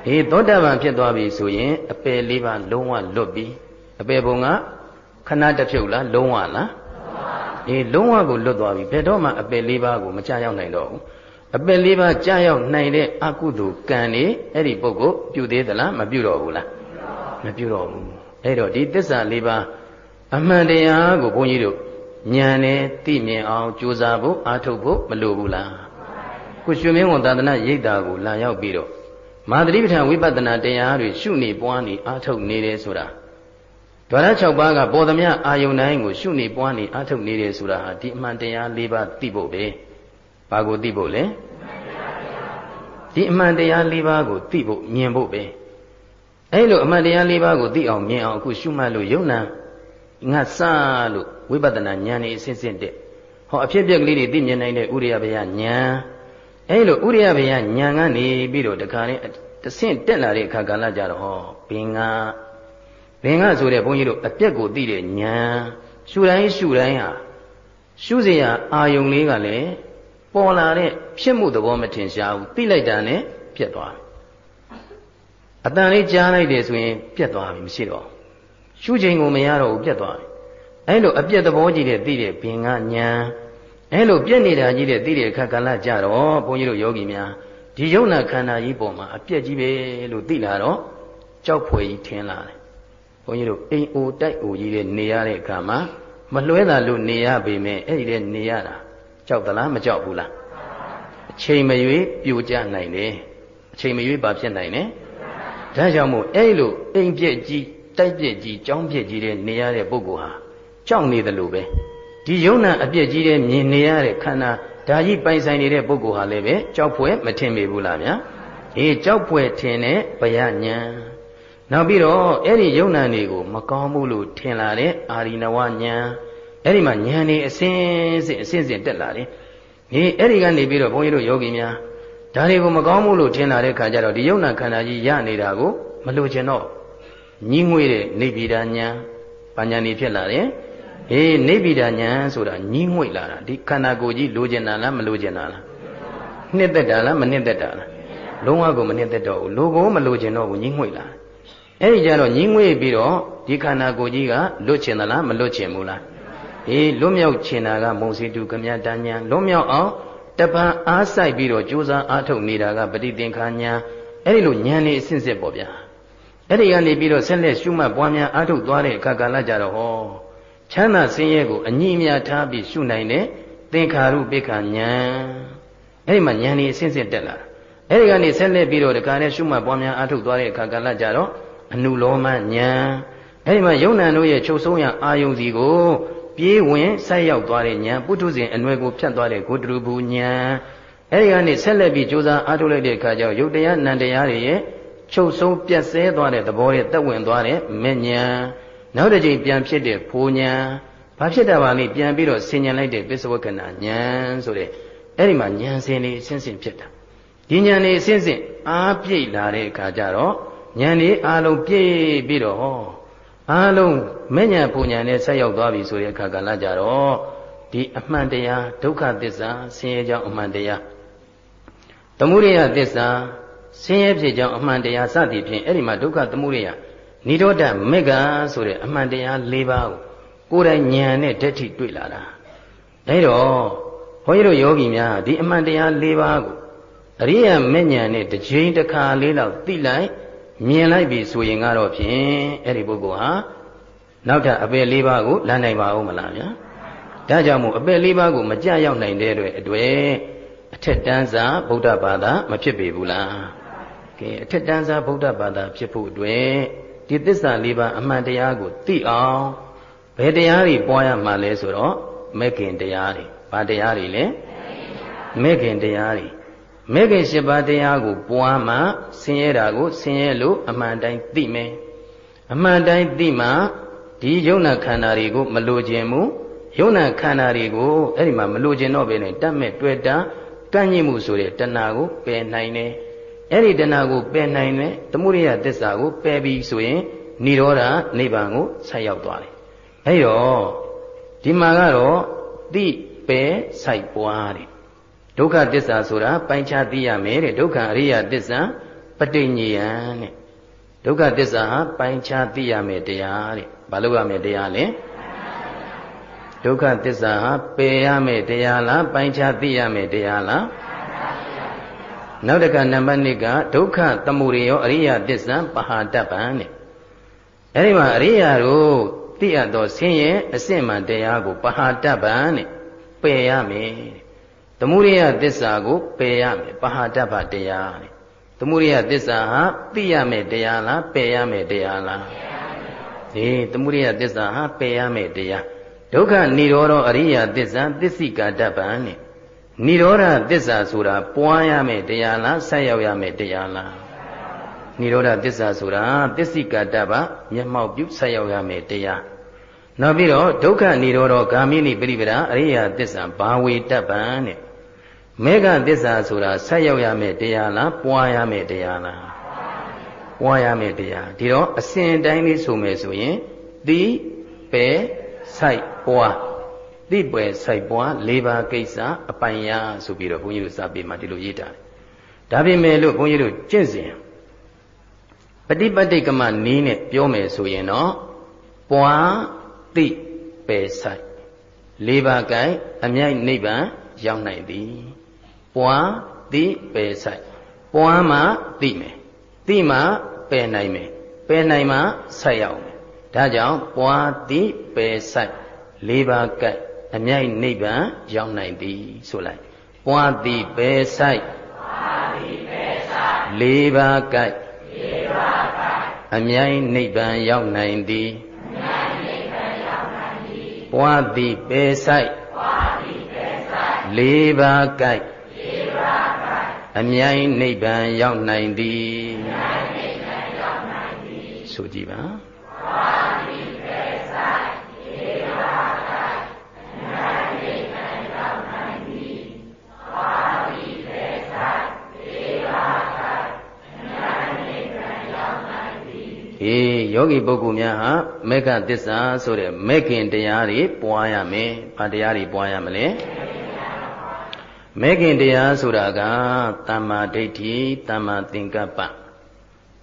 အေးသောတာပန်ဖြစ်သွားပြီဆိုရင်အပယ်လေးပါလုံးဝလွတ်ပြီ အပယ်ပုံကခဏတစ်ဖြုတ်လားလုံးဝလားအေးလုံးဝကိုလွတ်သွားပြီဘယ်တော့မှအပယ်လေးပါကိုမကြရောက်နိုင်တော့ဘူးအပယ်လေးပါကြရောက်နိုင်တဲ့အကုသိုလ်ကံနေအဲ့ဒီပုဂ္ဂိုလ်ပြုသေးသလားမပြုတော့ဘူးလားမပြုတော့ဘူးအဲ့တော့ဒီသစ္စာလေးပါအမှန်တရားကိုဘုန်းကြီးတို့ဉာဏ်နဲ့သိမြင်အောင်ကြိုးစားဖို့အားထုတ်ဖို့မလိုဘူးလားခုရွှေမင်းဝန်သာသနာရိပ်တာကိုလာရောက်ပြီးတော့မာသတိပဋ္ဌာန်ဝိပဿနာတရားတွေရှုနေပွားနေအားထုတ်နေတယ်ဆိုတာ ဒွါရ6ပါးကပေါ်သမျှအာယုန်တိုင်းကိုရှုနေပွားနေအားထုတ်နေတယ်ဆိုတာဟာဒီအမှန်တရား၄ပါးသိဖို့ပဲဘာကိုသိဖို့လဲဒီအမှန်တရား၄ပါးကိုသိဖို့မြင်ဖို့ပဲအဲ့လိုအမှန်တရား၄ပါးကိုသိအောင်မြင်အောင်အခုရှုမှတ်လို့ယုံနာငါစလို့ဝိပဿနာဉာဏ်นี่အစဉ်စဉ်တက်ဟောအဖြစ်ပြက်ကလေးတွေသိမြင်နိုင်တဲ့ဥရိယဘယဉာဏ်အဲလိုဥရိယဘယဉာဏ်ကနေပြီးတော့တခါနဲ့တဆင့်တက်လာတဲ့အခါကာလကြတော့ဟောဘင်္ဂ လင်္ကာဆိုတဲ့ဘုန်းကြီးတို့အပြက်ကိုသိတဲ့ဉာဏ်ရှုတိုင်းရှုတိုင်းဟာရှုစရာအာယုံလေးကလည်းပေါ်လာတဲ့ဖြစ်မှုသဘောမထင်ရှားဘူးသိလိုက်တာနဲ့ပြက်သွားတယ်အတန်လေးကြားလိုက်တယ်ဆိုရင်ပြက်သွားပြီမရှိတော့ရှုချိန်ကိုမရတော့ဘူးပြက်သွားပြီအဲလိုအပြက်သဘောကြီးတဲ့သိတဲ့ဘင်ကညာအဲလိုပြက်နေတာကြီးတဲ့သိတဲ့အခါကလည်းကြတော့ဘုန်းကြီးတို့ယောဂီများဒီယုံနာခန္ဓာကြီးပေါ်မှာအပြက်ကြီးပဲလို့သိလာတော့ကြောက်ဖွယ်ကြီးထင်လာတယ် ဘုန်းကြီးတို့အိမ်အိုတိုက်အိုကြီးတဲ့နေရတဲ့အခါမှာမလွဲတာလို့နေရပေမဲ့အဲ့ဒီတဲ့နေရတာကြောက်သလားမကြောက်ဘူးလားအချိန်မရွေးပြိုကျနိုင်တယ်အချိန်မရွေးဘာဖြစ်နိုင်လဲဒါကြောင့်မို့အဲ့လိုအိမ်ပြက်ကြီးတိုက်ပြက်ကြီးကြောင်းပြက်ကြီးတဲ့နေရတဲ့ပုဂ္ဂိုလ်ဟာကြောက်နေတယ်လို့ပဲဒီယုံနာအပြက်ကြီးတဲ့မြင်နေရတဲ့ခန္ဓာဒါကြီးပိုင်ဆိုင်နေတဲ့ပုဂ္ဂိုလ်ဟာလည်းပဲကြောက်ဖွယ်မထင်ပေဘူးလားဗျာအေးကြောက်ဖွယ်ထင်တဲ့ဘယညာ နောက်ပြီးတော့အဲ့ဒီယုံနာတွေကိုမကောင်းဘူးလို့ထင်လာတဲ့အာရိနဝညာအဲ့ဒီမှာညာနေအစင်းစစ်အစင်းစစ်တက်လာတယ်ဒီအဲ့ဒီကနေပြီးတော့ဘုန်းကြီးတို့ယောဂီများဒါတွေကိုမကောင်းဘူးလို့ထင်လာတဲ့ခါကျတော့ဒီယုံနာခန္ဓာကြီးရနေတာကိုမလိုချင်တော့ညှိငွေတဲ့နေပြည်တော်ညာဘာညာနေဖြစ်လာတယ်အေးနေပြည်တော်ညာဆိုတာညှိငွေလာတာဒီခန္ဓာကိုယ်ကြီးလိုချင်တာလားမလိုချင်တာလားနှစ်သက်တာလားမနှစ်သက်တာလားလုံးဝကိုမနှစ်သက်တော့ဘူးလိုကိုမလိုချင်တော့ဘူးညှိငွေလာ အဲ့ဒီကြတော့ညှိငွေပြီးတော့ဒီခန္ဓာကိုယ်ကြီးကလွတ်ချင်သလားမလွတ်ချင်ဘူးလားအေးလွတ်မြောက်ချင်တာကမုံစီတုကမြတညာလွတ်မြောက်အောင်တပံအားဆိုင်ပြီးတော့ကြိုးစားအားထုတ်နေတာကပฏิသင်္ခာညာအဲ့ဒီလိုဉာဏ်နေအစစ်စစ်ပေါ့ဗျာအဲ့ဒီကနေပြီးတော့ဆက်လက်ရှုမှတ်ပွားများအားထုတ်သွားတဲ့အခါကာလကြတော့ဟောချမ်းသာစင်းရဲကိုအညီအမျှထားပြီးရှုနိုင်တဲ့သင်္ခါရုပိက္ခဉာဏ်အဲ့ဒီမှာဉာဏ်นี่အစဉ်စဉ်တက်လာတာအဲ့ဒီကနေဆက်လက်ပြီးတော့ဒီကနေ့ရှုမှတ်ပွားများအားထုတ်သွားတဲ့အခါကလည်းကြတော့ အနုလောမဉာဏ်အဲ့ဒီမှာယုံနံတို့ရဲ့ချုပ်ဆုံးရအာယုံစီကိုပြေးဝင်ဆက်ရောက်သွားတဲ့ဉာဏ်ပုထုဇဉ်အနွယ်ကိုဖြတ်သွားတဲ့ဂုတ္တရဘူးဉာဏ်အဲ့ဒီကနေဆက်လက်ပြီးကြိုးစားအားထုတ်လိုက်တဲ့အခါကျတော့ယုတ်တရားနံတရားတွေရဲ့ချုပ်ဆုံးပြတ်ဆဲသွားတဲ့သဘောရဲ့တက်ဝင်သွားတဲ့မေညာနောက်တစ်ကြိမ်ပြန်ဖြစ်တဲ့ဖိုးညာဘာဖြစ်တာပါလဲပြန်ပြီးတော့ဆင်ញံလိုက်တဲ့ပစ္စဝကနာညာဆိုတဲ့အဲ့ဒီမှာညာစင်လေးအစဉ်စဉ်ဖြစ်တာဒီညာလေးအစဉ်စဉ်အားပြည့်လာတဲ့အခါကျတော့ ညာလေးအားလုံးပြည့်ပြီးတော့အားလုံးမဲ့ညာပူညာနဲ့ဆက်ရောက်သွားပြီဆိုတဲ့အခါကလည်းကြတော့ဒီအမှန်တရားဒုက္ခသစ္စာဆင်းရဲကြောင်းအမှန်တရားသမုဒိယသစ္စာဆင်းရဲဖြစ်ကြောင်းအမှန်တရားစသည်ဖြင့်အဲ့ဒီမှာဒုက္ခသမုဒိယနိရောဓမေဃဆိုတဲ့အမှန်တရား၄ပါးကိုကိုယ်တိုင်ဉာဏ်နဲ့ဓာတ်ထိတွေ့လာတာအဲတော့ဘုန်းကြီးတို့ယောဂီများဒီအမှန်တရား၄ပါးကိုအရိယာမေဉာဏ်နဲ့တစ်ချိန်တစ်ခါလေးလောက်သိလိုက် မြင်လိုက်ပြီဆိုရင်ကတော့ဖြင့်အဲ့ဒီပုဂ္ဂိုလ်ဟာနောက်ထပ်အပယ်၄ပါးကိုလမ်းနိုင်ပါဦးမလားဗျာဒါကြောင့်မို့အပယ်၄ပါးကိုမကြရောက်နိုင်တဲ့အတွက်အတွေ့အထက်တန်းစာဗုဒ္ဓဘာသာမဖြစ်ပေဘူးလားကဲအထက်တန်းစာဗုဒ္ဓဘာသာဖြစ်ဖို့အတွက်ဒီသစ္စာ၄ပါးအမှန်တရားကိုသိအောင်ဘယ်တရားတွေပွားရမှာလဲဆိုတော့မဲ့ခင်တရားတွေဘာတရားတွေလဲမဲ့ခင်တရားတွေ မဲ့ခင်၈ပါးတရားကိုပွားမှဆင်းရဲတာကိုဆင်းရဲလို့အမှန်တိုင်းသိမယ်အမှန်တိုင်းသိမှဒီယုံနာခန္ဓာတွေကိုမလိုခြင်းမူယုံနာခန္ဓာတွေကိုအဲ့ဒီမှာမလိုခြင်းတော့ပဲနဲ့တတ်မဲ့တွေ့တာကန့်ညစ်မှုဆိုတဲ့တဏှာကိုပယ်နိုင်တယ်အဲ့ဒီတဏှာကိုပယ်နိုင်တယ်သမုဒိယသစ္စာကိုပယ်ပြီးဆိုရင်និရောဓနိဗ္ဗာန်ကိုဆက်ရောက်သွားတယ်အဲ့တော့ဒီမှာကတော့တိပယ်ဆိုင်ပွားတယ် ဒုက္ခသစ္စာဆိုတာပိုင်းခြားသိရမယ်တဲ့ဒုက္ခအရိယသစ္စာပဋိညေယံတဲ့ဒုက္ခသစ္စာဟာပိုင်းခြားသိရမယ်တရားတဲ့ဘာလို့ရမယ်တရားလဲဒုက္ခသစ္စာဟာပယ်ရမယ်တရားလားပိုင်းခြားသိရမယ်တရားလားနောက်တစ်ခါနံပါတ်2ကဒုက္ခသမုဒယောအရိယသစ္စာပဟာတပံတဲ့အဲ့ဒီမှာအရိယာတို့သိအပ်သောဆင်းရဲအစစ်မှန်တရားကိုပဟာတပံတဲ့ပယ်ရမယ် သမုဒယသစ္စာကိုပယ်ရမယ်ပဟာတပတရားတဲ့သမုဒယသစ္စာဟာသိရမယ်တရားလားပယ်ရမယ်တရားလားဒီသမုဒယသစ္စာဟာပယ်ရမယ်တရားဒုက္ခនិရောဓအရိယသစ္စာသစ္စိကာတပံနဲ့និရောဓသစ္စာဆိုတာပွားရမယ်တရားလားဆက်ရောက်ရမယ်တရားလားនិရောဓသစ္စာဆိုတာသစ္စိကာတပမျက်မှောက်ပြုဆက်ရောက်ရမယ်တရားနောက်ပြီးတော့ဒုက္ခនិရောဓဂာမိနိပရိပဒအရိယသစ္စာဘာဝေတပံနဲ့ မေဃသစ္စာဆိုတာဆက်ရောက်ရမယ်တရားလားပွားရမယ်တရားလားပွားရမယ်တရားဒီတော့အစဉ်တိုင်းလေးဆိုမယ်ဆိုရင်တိပေဆိုင်ပွားတိပွဲဆိုင်ပွား၄ပါးကိစ္စအပိုင်ရဆိုပြီးတော့ဘုန်းကြီးတို့စာပေမှာဒီလိုရေးထားတယ်ဒါပေမဲ့လို့ဘုန်းကြီးတို့ကျင့်စဉ်ပฏิပတ်တိကမနီးနဲ့ပြောမယ်ဆိုရင်တော့ပွားတိပဲဆိုင်လေးပါးကံအမြိုက်နိဗ္ဗာန်ရောက်နိုင်သည် ပွားတိပဲဆိုင်ပွားမှသိမယ်သိမှပယ်နိုင်မယ်ပယ်နိုင်မှဆက်ရောက်မယ်ဒါကြောင့်ပွားတိပဲဆိုင်လေးပါးကံအမြိုက်နိဗ္ဗာန်ရောက်နိုင်သည်ဆိုလိုက်ပွားတိပဲဆိုင်လေးပါးကံအမြိုက်နိဗ္ဗာန်ရောက်နိုင်သည်ပွားသည်ပေဆိုင်လေးပါးကြိုက် အမြိုင်နိဗ္ဗာန်ရောက်နိုင်သည်ဆိုကြည့်ပါေးယောဂီပုဂ္ဂိုလ်များဟာမေဃသစ္စာဆိုတဲ့မေခင်တရားတွေပွားရမယ်။ဘာတရားတွေပွားရမလဲ။ မေခင်တရားဆိုတာကတမ္မာဒိဋ္ဌိတမ္မာသင်္ကပ္ပ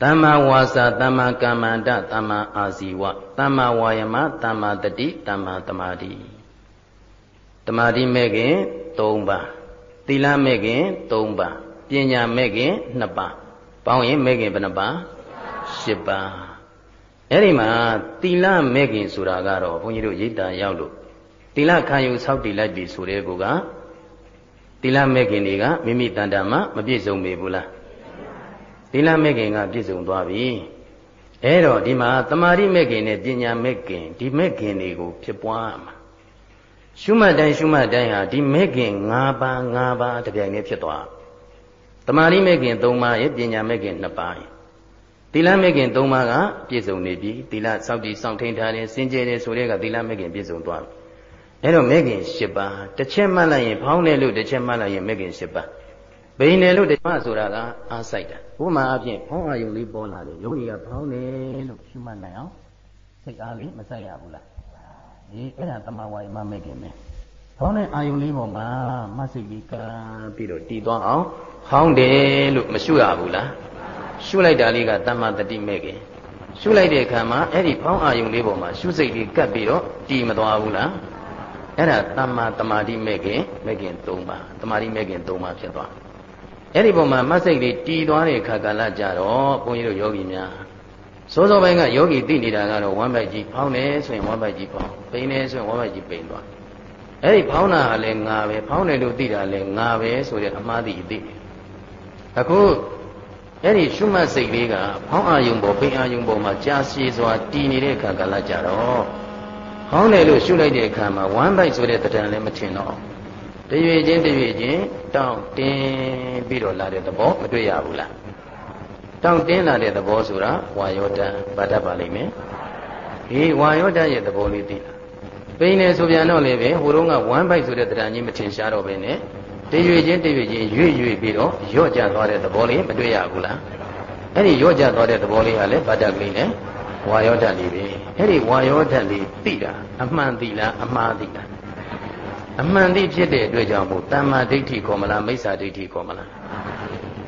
တမ္မာဝါစာတမ္မာကမ္မန္တတမ္မာအာဇီဝတမ္မာဝါယမတမ္မာတတိတမ္မာတမာတိတမာတိမေခင်၃ပါးသီလမေခင်၃ပါးပညာမေခင်၂ပါးပေါင်းရင်မေခင်ဘယ်နှပါး၈ပါးအဲ့ဒီမှာသီလမဲ့ခင်ဆိုတာကတော့ဘုန်းကြီးတို့ရိတ်တံရောက်လို့သီလခံယူဆောက်တည်လိုက်ပြီဆိုတဲ့ကောက သီလမဲ့ခင်တွေကမိမိတန်တာမှာမပြည့်စုံပေဘူးလားသီလမဲ့ခင်ကပြည့်စုံသွားပြီအဲတော့ဒီမှာတမာရိမဲ့ခင်နဲ့ပညာမဲ့ခင်ဒီမဲ့ခင်တွေကိုဖြစ်ပွားမှာရှုမှတ်တိုင်းရှုမှတ်တိုင်းဟာဒီမဲ့ခင်၅ပါး၅ပါးတပြိုင်တည်းဖြစ်သွားတမာရိမဲ့ခင်၃ပါးရဲ့ပညာမဲ့ခင်၂ပါးရဲ့သီလမဲ့ခင်၃ပါးကပြည့်စုံနေပြီသီလစောင့်တည်စောင့်ထိန်ထားတယ်စင်ကြယ်တယ်ဆိုတဲ့ကသီလမဲ့ခင်ပြည့်စုံသွားပြီ အဲ့တော့မဲ့ခင်၈ပါးတစ်ချက်မှတ်လိုက်ရင်ဖောင်းတယ်လို့တစ်ချက်မှတ်လိုက်ရင်မဲ့ခင်၈ပါးဘိနေလို့ဓမ္မဆိုတာကအားဆိုင်တာဥပမာအဖြစ်ဖောင်းအာယုံလေးပေါ်လာတယ်ယောဂီကဖောင်းတယ်လို့ရှုမှတ်နိုင်အောင်စိတ်အားလေးမဆိုင်ရဘူးလားဒီအဲ့ဒါတမဝါယမမဲ့ခင်ပဲဖောင်းတဲ့အာယုံလေးပေါ်မှာမဆိတ်ကြီးကပြီးတော့တည်သွားအောင်ဖောင်းတယ်လို့မရှုရဘူးလားရှုလိုက်တာလေးကတမ္မာတတိမဲ့ခင်ရှုလိုက်တဲ့အခါမှာအဲ့ဒီဖောင်းအာယုံလေးပေါ်မှာရှုစိတ်လေးကပ်ပြီးတော့တည်မသွားဘူးလား အဲ့ဒါတမ္မာတမာတိမဲ့ခင်မဲ့ခင်၃ပါးတမာတိမဲ့ခင်၃ပါးဖြစ်သွားအဲ့ဒီပုံမှာမတ်စိတ်လေးတည်သွားတဲ့ခါကာလကြတော့ဘုန်းကြီးတို့ယောဂီများစောစောပိုင်းကယောဂီသိနေတာကတော့ဝမ်းပိုက်ကြီးဖောင်းတယ်ဆိုရင်ဝမ်းပိုက်ကြီးဖောင်းပိန်တယ်ဆိုရင်ဝမ်းပိုက်ကြီးပိန်သွားအဲ့ဒီဖောင်းတာကလည်းငါပဲဖောင်းတယ်လို့သိတာလည်းငါပဲဆိုတဲ့အမှားသိအသိအခုအဲ့ဒီရှုမှတ်စိတ်လေးကဖောင်းအာယုံပေါ်ပိန်အာယုံပေါ်မှာကြာရှည်စွာတည်နေတဲ့ခါကာလကြတော့ ဟောင်းတယ်လို့ရှုလိုက်တဲ့အခါမှာဝမ်းပိုက်ဆိုတဲ့တဏ္ဍာလည်းမထင်တော့တရွေချင်းတရွေချင်းတောင့်တင်းပြီးတော့လာတဲ့သဘောမတွေ့ရဘူးလားတောင့်တင်းလာတဲ့သဘောဆိုတာဝါယောတံဗာတတ်ပါလိမ့်မယ်ဒီဝါယောတရဲ့သဘောလေးသိလားပိန်နေဆိုပြန်တော့လေပဲဟိုတုန်းကဝမ်းပိုက်ဆိုတဲ့တရားကြီးမထင်ရှားတော့ပဲနဲ့တရွေချင်းတရွေချင်းရွေ့ရွေ့ပြီးတော့ရော့ကျသွားတဲ့သဘောလေးမတွေ့ရဘူးလားအဲ့ဒီရော့ကျသွားတဲ့သဘောလေးဟာလည်းဗာတတ်ကလေးနဲ့ ဝါယောဓာတ်လေးပဲအဲ့ဒီဝါယောဓာတ်လေးသိတာအမှန်သိလားအမှားသိလားအမှန်သိဖြစ်တဲ့အတွက်ကြောင့်မို့တမ္မာဒိဋ္ဌိခေါ်မလားမိစ္ဆာဒိဋ္ဌိခေါ်မလား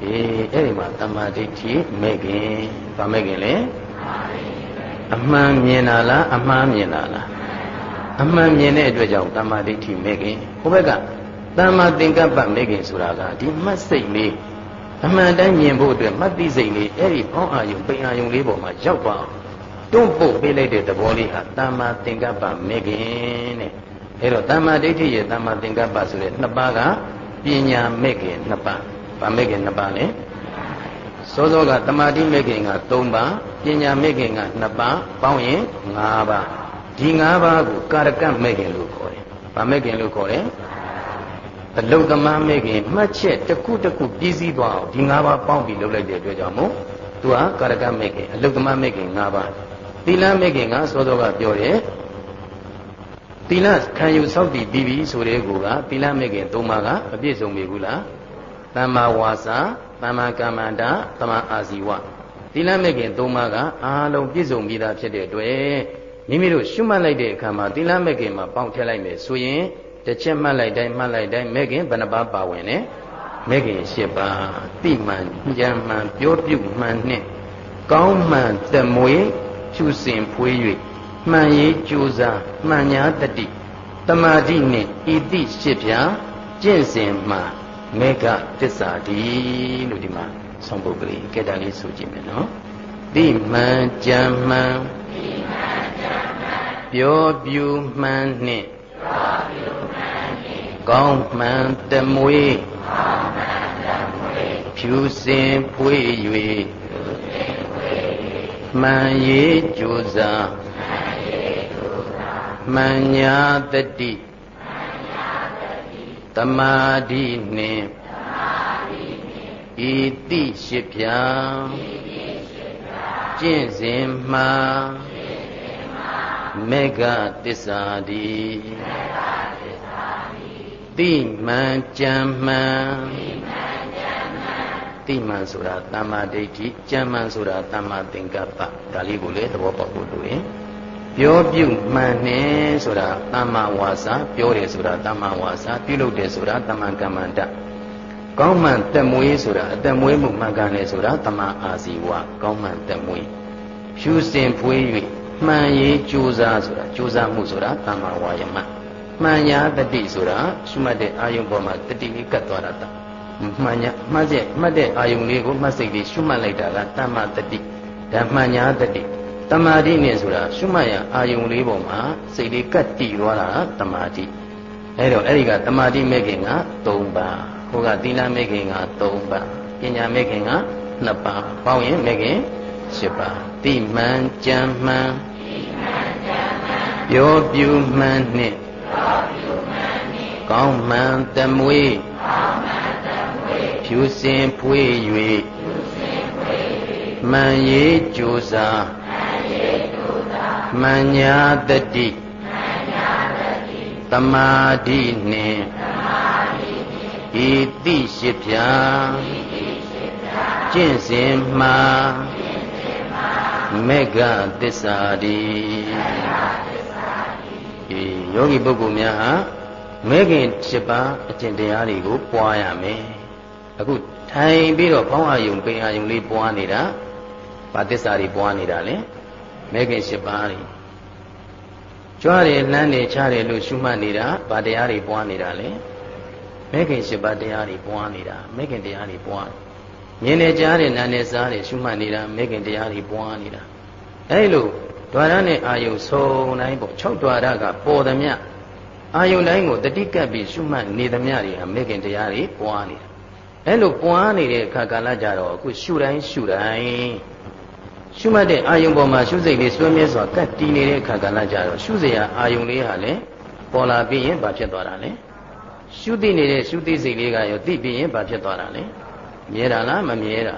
အေးအဲ့ဒီမှာတမ္မာဒိဋ္ဌိမဲ့ခင်ဗာမဲ့ခင်လေအမှန်မြင်တာလားအမှားမြင်တာလားအမှန်မြင်တဲ့အတွက်ကြောင့်တမ္မာဒိဋ္ဌိမဲ့ခင်ဟိုဘက်ကတမ္မာသင်္ကပ္ပမဲ့ခင်ဆိုတာကဒီမှတ်စိတ်လေးအမှန်တိုင်းမြင်ဖို့အတွက်မှတ်သိစိတ်လေးအဲ့ဒီဖောင်းအာယုံပိန်အာယုံလေးပေါ်မှာရောက်သွားအောင် တွန့်ပို့ပေးလိုက်တဲ့သဘောလေးဟာတမ္မာသင်္ကပ္ပမေခင်တဲ့အဲတော့တမ္မာဒိဋ္ဌိရဲ့တမ္မာသင်္ကပ္ပဆိုတဲ့နှစ်ပါးကပညာမေခင်နှစ်ပါးဗာမေခင်နှစ်ပါးလေစောစောကတမာတိမေခင်က3ပါးပညာမေခင်က2ပါးပေါင်းရင်5ပါးဒီ5ပါးကိုကာရကမေခင်လို့ခေါ်တယ်ဗာမေခင်လို့ခေါ်တယ်အလုတ်သမားမေခင်မှတ်ချက်တစ်ခုတစ်ခုပြည့်စည်သွားအောင်ဒီ၅ပါးပေါင်းပြီးလုပ်လိုက်တဲ့အတွက်ကြောင့်မို့သူဟာကာရကမေခင်အလုတ်သမားမေခင်၅ပါး သီလမဲ့ခင်ကစောစောကပြောတယ်သီလခံယူဆောက်တည်ပြီးပြီဆိုတဲ့ကူကသီလမဲ့ခင်သုံးပါးကမပြည့်စုံပြီဘူးလားသမ္မာဝါစာသမ္မာကမ္မန္တာသမ္မာအာဇီဝသီလမဲ့ခင်သုံးပါးကအားလုံးပြည့်စုံပြီးသားဖြစ်တဲ့အတွက်မိမိတို့ရှုမှတ်လိုက်တဲ့အခါမှာသီလမဲ့ခင်မှာပေါင်းထည့်လိုက်မယ်ဆိုရင်တစ်ချက်မှတ်လိုက်တိုင်းမှတ်လိုက်တိုင်းမဲ့ခင်ဘယ်နှပါးပါဝင်လဲမဲ့ခင်၈ပါးတိမှန်ကြံမှန်ပြောပြုမှန်နှင့်ကောင်းမှန်သမွေ ဖြူစင်ဖွေး၍မှန်ရေးကြိုးစားမှန်ညာတတိတမာတိနှင့်ဤတိရှိပြကျင့်စဉ်မှာမေဃတစ္ဆာတိလို့ဒီမှာဆုံးပုဒ်ကလေးကဲတာလေးဆိုကြည့်မယ်နော်တိမှန်ကြံမှန်ပြောပြူမှန်နှင့်ကောင်းမှန်တမွေဖြူစင်ဖွေး၍ မှန်ရေးကြိုးစားမှန်ညာတတိတမာတိနှင့်ဤတိရှိဖြာကျင့်စဉ်မှာမေဃတစ္ဆာတိတိမှန်ကြံမှန် တိမှန်ဆိုတာတမ္မာဒိဋ္ဌိကြံမှန်ဆိုတာတမ္မာသင်္ကပ္ပဒါလေးကိုလေသဘောပေါက်ဖို့လိုရင်ပြောပြုမှန်နေဆိုတာတမ္မာဝါစာပြောတယ်ဆိုတာတမ္မာဝါစာပြုလုပ်တယ်ဆိုတာတမ္မာကမ္မန္တကောင်းမှန်တက်မွေးဆိုတာအသက်မွေးမှုမှန်ကန်တယ်ဆိုတာတမ္မာအာဇီဝကောင်းမှန်တက်မွေးဖြူစင်ဖွေး၍မှန်ရေးကြိုးစားဆိုတာကြိုးစားမှုဆိုတာတမ္မာဝါယမမှန်ညာတတိဆိုတာရှုမှတ်တဲ့အာယုံပေါ်မှာတတိလေးကတ်သွားတာ မှန်ညာမှတ်ချက်မှတ်တဲ့အာယုံလေးကိုမှတ်စိတ်လေးရှုမှတ်လိုက်တာကတမ္မတတိဓမ္မညာတတိတမာတိနဲ့ဆိုတာရှုမှတ်ရအာယုံလေးပုံမှာစိတ်လေးကတ်တည်သွားတာတမာတိအဲတော့အဲ့ဒီကတမာတိမဲ့ခင်က3ပါးဟိုကသီလမဲ့ခင်က3ပါးပညာမဲ့ခင်က2ပါးပေါင်းရင်မဲ့ခင်7ပါးတိမှန်ကြံမှန်ပြောပြူမှန်နှင့်ကောင်းမှန်သမွေ ဖြူစင်ဖွေး၍မှန်ရေးကြိုးစားမှန်ညာတတိတမာတိနှင့်ဤတိရှိဖြာကျင့်စဉ်မှာမေဃသစ္စာတိဒီယောဂီပုဂ္ဂိုလ်များဟာမဲခင်7ပါးအကျင့်တရားတွေကိုပွားရမယ် အခုထိုင်ပြီးတော့ဘောင်းအာယုံပင်အာယုံလေးပွားနေတာဘာသစ္စာတွေပွားနေတာလဲမဲခင်7ပါးတွေကြွားတယ်လှမ်းတယ်ချတယ်လို့ရှုမှတ်နေတာဘာတရားတွေပွားနေတာလဲမဲခင်7ပါးတရားတွေပွားနေတာမဲခင်တရားတွေပွားမြင်နေကြားတယ်နားနဲ့စားတယ်ရှုမှတ်နေတာမဲခင်တရားတွေပွားနေတာအဲလိုဒွါရနဲ့အာယုံစုံတိုင်းပေါ့6ဒွါရကပေါ်သမျှအာယုန်တိုင်းကိုတတိကပ်ပြီးရှုမှတ်နေသမျှတွေဟာမေခင်တရားတွေပွားနေတာ အဲလိုပွားနေတဲ့အခါကာလကြတော့အခုရှုတိုင်းရှုတိုင်းရှုမှတ်တဲ့အာယုန်ပေါ်မှာရှုစိတ်လေးစွဲမြဲစွာကတ်တည်နေတဲ့အခါကာလကြတော့ရှုစရာအာယုန်လေးဟာလည်းပေါ်လာပြီးရင်ဘာဖြစ်သွားတာလဲရှုသိနေတဲ့ရှုသိစိတ်လေးကရောသိပြီးရင်ဘာဖြစ်သွားတာလဲမြဲတာလားမမြဲတာ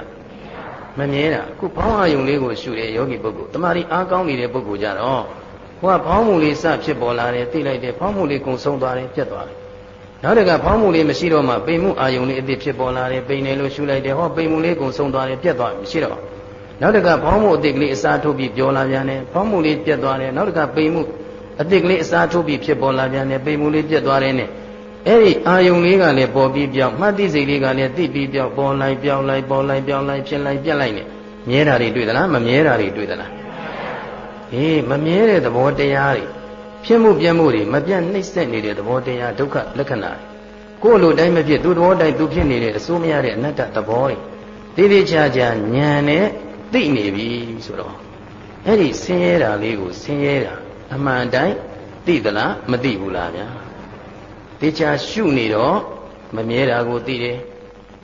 မမြဲတာအခုဘောင်းအာယုန်လေးကိုရှုတဲ့ယောဂီပုဂ္ဂိုလ်တမာရီအားကောင်းနေတဲ့ပုဂ္ဂိုလ်ကြတော့ဟိုကဖောင်းမှုလေးစဖြစ်ပေါ်လာတယ်သိလိုက်တယ်ဖောင်းမှုလေးကုံဆုံးသွားတယ်ပြတ်သွားတယ် နောက်တကဖောင်းမှုလေးမရှိတော့မှပိန်မှုအာယုံလေးအစ်စ်ဖြစ်ပေါ်လာတယ်ပိန်တယ်လို့ရှုလိုက်တယ်ဟောပိန်မှုလေးကုံဆုံးသွားတယ်ပြတ်သွားမရှိတော့နောက်တကဖောင်းမှုအစ်စ်ကလေးအစားထုတ်ပြီးပြောလာပြန်တယ်ဖောင်းမှုလေးပြတ်သွားတယ်နောက်တကပိန်မှုအစ်စ်ကလေးအစားထုတ်ပြီးဖြစ်ပေါ်လာပြန်တယ်ပိန်မှုလေးပြတ်သွားတယ်နဲ့အဲ့ဒီအာယုံလေးကလည်းပေါ်ပြီးပြောင်းမှတ်သိစိတ်လေးကလည်းသိပြီးပြောင်းပေါ်လိုက်ပြောင်းလိုက်ပေါ်လိုက်ပြောင်းလိုက်ဖြစ်လိုက်ပြက်လိုက်နဲ့မြဲတာတွေတွေ့သလားမမြဲတာတွေတွေ့သလားအေးမမြဲတဲ့သဘောတရားတွေ ဖြစ်မှုပြမှုတွေမပြတ်နှိမ့်ဆက်နေတဲ့သဘောတရားဒုက္ခလက္ခဏာကိုယ်လိုတိုင်းမဖြစ်သူ့သဘောတိုင်းသူဖြစ်နေတဲ့အစိုးမရတဲ့အနတ္တသဘောတွေတိတိကျကျဉာဏ်နဲ့သိနေပြီဆိုတော့အဲ့ဒီဆင်းရဲတာလေးကိုဆင်းရဲတာအမှန်တိုင်းသိသလားမသိဘူးလားဗျာတေချာရှုနေတော့မမြဲတာကိုသိတယ်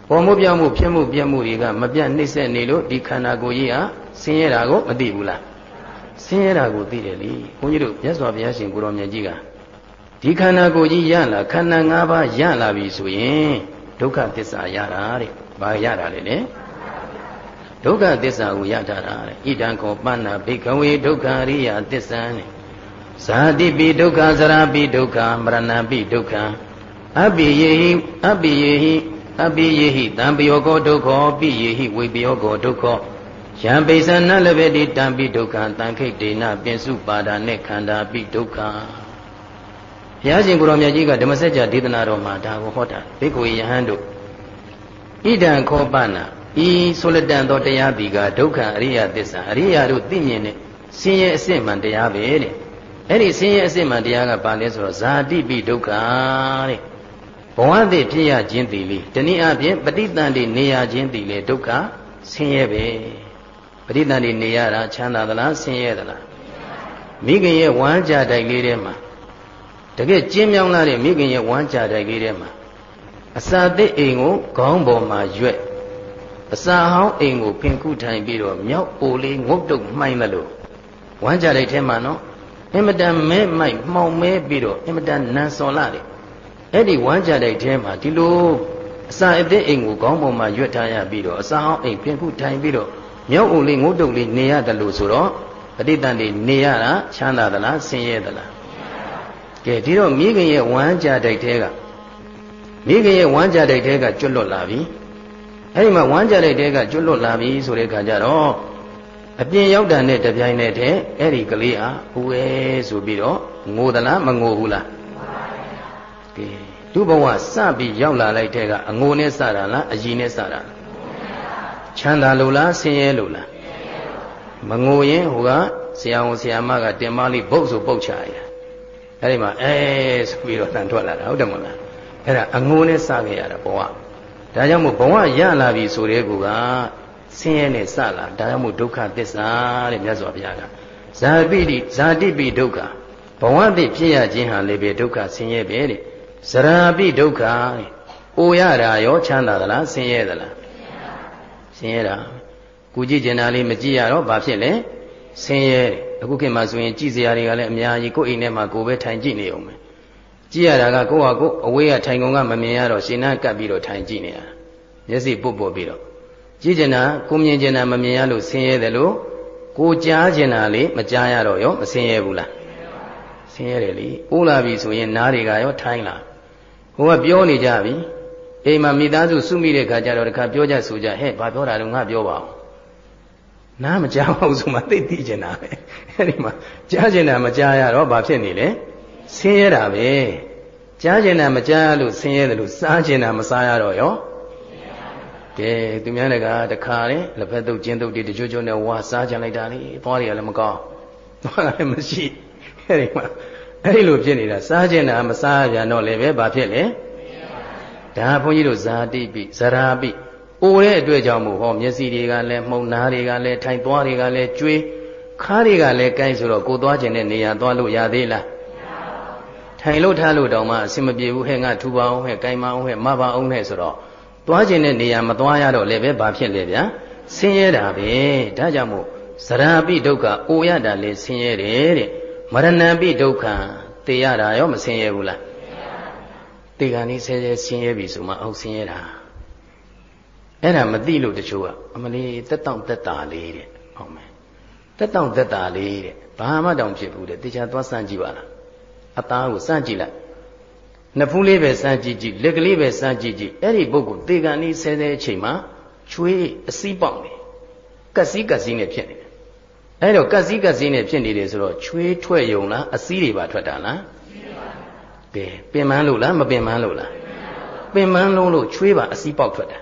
ပေါ်မှုပြောင်းမှုဖြစ်မှုပြမှုတွေကမပြတ်နှိမ့်ဆက်နေလို့ဒီခန္ဓာကိုယ်ကြီးဟာဆင်းရဲတာကိုမသိဘူးလား ဆင်းရဲတာကိုသိတယ်လေဘုန်းကြီးတို့မြတ်စွာဘုရားရှင်ကိုရောင်မြတ်ကြီးကဒီခန္ဓာကိုယ်ကြီးရလာခန္ဓာ၅ပါးရလာပြီဆိုရင်ဒုက္ခသစ္စာရတာတဲ့ဘာရတာလဲလေဒုက္ခသစ္စာကိုရတာတဲ့ဣဒံခောပဏ္ဏဘိကဝေဒုက္ခရိယသစ္ဆံတဲ့ဇာတိပိဒုက္ခဇရာပိဒုက္ခမရဏပိဒုက္ခအပိယေဟိအပိယေဟိအပိယေဟိတံပယောကောဒုက္ခောပိယေဟိဝိပယောကောဒုက္ခော ယံပိစနလဘေတိတံပိဒုက္ခတံခိတ်ဒေနပင်စုပါဒာနဲ့ခန္ဓာပိဒုက္ခဘုရားရှင်ကိုရောင်မြတ်ကြီးကဓမ္မစကြာဒေသနာတော်မှာဒါကိုဟောတာဘိက္ခုယဟန်တို့ဣဒံခောပနာဤဆိုလတန်သောတရားဒီကဒုက္ခအရိယသစ္စာအရိယတို့သိမြင်တဲ့ဆင်းရဲအစစ်မှန်တရားပဲတဲ့အဲ့ဒီဆင်းရဲအစစ်မှန်တရားကဘာလဲဆိုတော့ဇာတိပိဒုက္ခတဲ့ဘဝတည်ဖြစ်ရခြင်းတည်လေတနည်းအားဖြင့်ပဋိသန္ဓေနေရခြင်းတည်လေဒုက္ခဆင်းရဲပဲ ပရိသတ်တွေနေရတာချမ်းသာသလားဆင်းရဲသလားမိခင်ရဲ့ဝမ်းကြတိုက်လေးထဲမှာတကယ်ကျင်းမြောင်းလာတဲ့မိခင်ရဲ့ဝမ်းကြတိုက်လေးထဲမှာအစာသစ်အိမ်ကိုခေါင်းပေါ်မှာရွက်အစာဟောင်းအိမ်ကိုဖင်ခုထိုင်ပြီးတော့မြောက်ပိုလေးငုတ်တုတ်မှိုင်းတယ်လို့ဝမ်းကြတိုက်ထဲမှာနော်အင်မတန်မဲမိုက်မှောင်မဲပြီးတော့အင်မတန်နန်စော်လာတယ်အဲ့ဒီဝမ်းကြတိုက်ထဲမှာဒီလိုအစာအသစ်အိမ်ကိုခေါင်းပေါ်မှာရွက်ထားရပြီးတော့အစာဟောင်းအိမ်ဖင်ခုထိုင်ပြီးတော့ မြောက်အုံလေးငုတ်တုတ်လေးနေရတယ်လို့ဆိုတော့ပဋိသန္ဓေနေရတာချမ်းသာသလားဆင်းရဲသလားကဲဒီတော့မိခင်ရဲ့ဝမ်းကြတိုက်တဲကမိခင်ရဲ့ဝမ်းကြတိုက်တဲကကျွတ်လွတ်လာပြီအဲဒီမှာဝမ်းကြတိုက်တဲကကျွတ်လွတ်လာပြီဆိုတဲ့အခါကျတော့အပြင်ရောက်တာနဲ့တပြိုင်နက်တည်းအဲ့ဒီကလေးဟာဦးဲဆိုပြီးတော့ငိုသလားမငိုဘူးလားကဲသူ့ဘဝစပြီးရောက်လာလိုက်တဲ့ကအငိုနဲ့စတာလားအကြီးနဲ့စတာလား ချမ်းသာလို့လားဆင်းရဲလို့လားမငိုရင်ဟိုကဆရာဝန်ဆရာမကတင်မလေးပုတ်ဆိုပုတ်ချရအဲ့ဒီမှာအဲဆိုပြီးတော့တန်ထွက်လာတာဟုတ်တယ်မလားအဲ့ဒါအငိုနဲ့စခဲ့ရတာဘဝဒါကြောင့်မို့ဘဝရလာပြီဆိုတဲ့ကူကဆင်းရဲနဲ့စလာဒါကြောင့်မို့ဒုက္ခသစ္စာတဲ့မြတ်စွာဘုရားကဇာတိတိဇာတိပိဒုက္ခဘဝတိဖြစ်ရခြင်းဟာလည်းပဲဒုက္ခဆင်းရဲပဲတဲ့ဇရာပိဒုက္ခတဲ့အိုရတာရောချမ်းသာသလားဆင်းရဲသလား ဆင်းရဲတာကုကြည့်ကျင်တာလေးမကြည့်ရတော့ဘာဖြစ်လဲဆင်းရဲအခုခေတ်မှာဆိုရင်ကြည့်စရာတွေကလည်းအများကြီးကိုယ့်အိမ်ထဲမှာကိုယ်ပဲထိုင်ကြည့်နေအောင်ပဲကြည့်ရတာကကိုယ့်ဟာကိုယ်အဝေးကထိုင်ကုန်ကမမြင်ရတော့ရှင်နာကပ်ပြီးတော့ထိုင်ကြည့်နေရတာမျက်စိပုတ်ပုတ်ပြီးတော့ကြည့်ကျင်တာကိုမြင်ကျင်တာမမြင်ရလို့ဆင်းရဲတယ်လို့ကိုကြားကျင်တာလေးမကြားရတော့ရောမဆင်းရဲဘူးလားဆင်းရဲတယ်လေအိုးလာပြီဆိုရင်နားတွေကရောထိုင်းလာဟိုကပြောနေကြပြီ အိမ်မှာမိသားစုစုမိတဲ့ခါကျတော့တခါပြောကြဆိုကြဟဲ့ဘာပြောတာလဲငါပြောပါအောင်နားမကြားပါဘူးဆိုမှသိသိကျင်တာပဲအဲ့ဒီမှာကြားကျင်တာမကြားရတော့ဘာဖြစ်နေလဲဆင်းရဲတာပဲကြားကျင်တာမကြားလို့ဆင်းရဲတယ်လို့စားကျင်တာမစားရတော့ရောကဲသူများတွေကတခါလေလက်ဖက်တုပ်ကျင်းတုပ်တွေတကြွကြွနဲ့ဝါစားကြလိုက်တာလေသွားတွေကလည်းမကောင်းသွားလည်းမရှိအဲ့ဒီမှာအဲ့ဒီလိုဖြစ်နေတာစားကျင်တာမစားရတော့လည်းပဲဘာဖြစ်လဲ ဒါဘုန်းကြီးတို့ဇာတိပိဇရာပိအိုတဲ့အတွက်ကြောင့်မို့ဟောမျက်စိတွေကလည်းမှုံနားတွေကလည်းထိုင်သွားတွေကလည်းကျွေးခါးတွေကလည်းကိုင်းဆိုတော့ကိုသွားခြင်းတဲ့နေရာသွားလို့ရသေးလားထိုင်လို့ထားလို့တောင်မှအဆင်မပြေဘူးဟဲ့ငါထူပါအောင်ဟဲ့ကိုင်းမအောင်ဟဲ့မပါအောင်ဟဲ့ဆိုတော့သွားခြင်းတဲ့နေရာမသွားရတော့လည်းပဲဘာဖြစ်လဲဗျာဆင်းရဲတာပဲဒါကြောင့်မို့ဇရာပိဒုက္ခအိုရတာလေဆင်းရဲတယ်တဲ့မရဏပိဒုက္ခတေရတာရောမဆင်းရဲဘူးလား တေကံဤဆဲဆဲဆင်းရဲပြီဆိုမှအောက်ဆင်းရဲတာအဲ့ဒါမသိလို့တချို့ကအမလေးတက်တောင့်တက်တာလေးတဲ့ဟုတ်မယ်တက်တောင့်တက်တာလေးတဲ့ဘာမှတောင်ဖြစ်ဘူးတဲ့တေချာသွားစမ်းကြည့်ပါလားအသားကိုစမ်းကြည့်လိုက်နှစ်ဖူးလေးပဲစမ်းကြည့်ကြည့်လက်ကလေးပဲစမ်းကြည့်ကြည့်အဲ့ဒီပုဂ္ဂိုလ်တေကံဤဆဲဆဲအချိန်မှာချွေးအစည်းပေါက်နေကက်စီးကက်စီးနဲ့ဖြစ်နေတယ်အဲ့တော့ကက်စီးကက်စီးနဲ့ဖြစ်နေတယ်ဆိုတော့ချွေးထွက်ယုံလားအစည်းတွေပါထွက်တာလား ကဲပင်မန်းလို့လားမပင်မန်းလို့လားပင်မန်းလုံးလို့ချွေးပါအစည်းပေါက်ထွက်တာ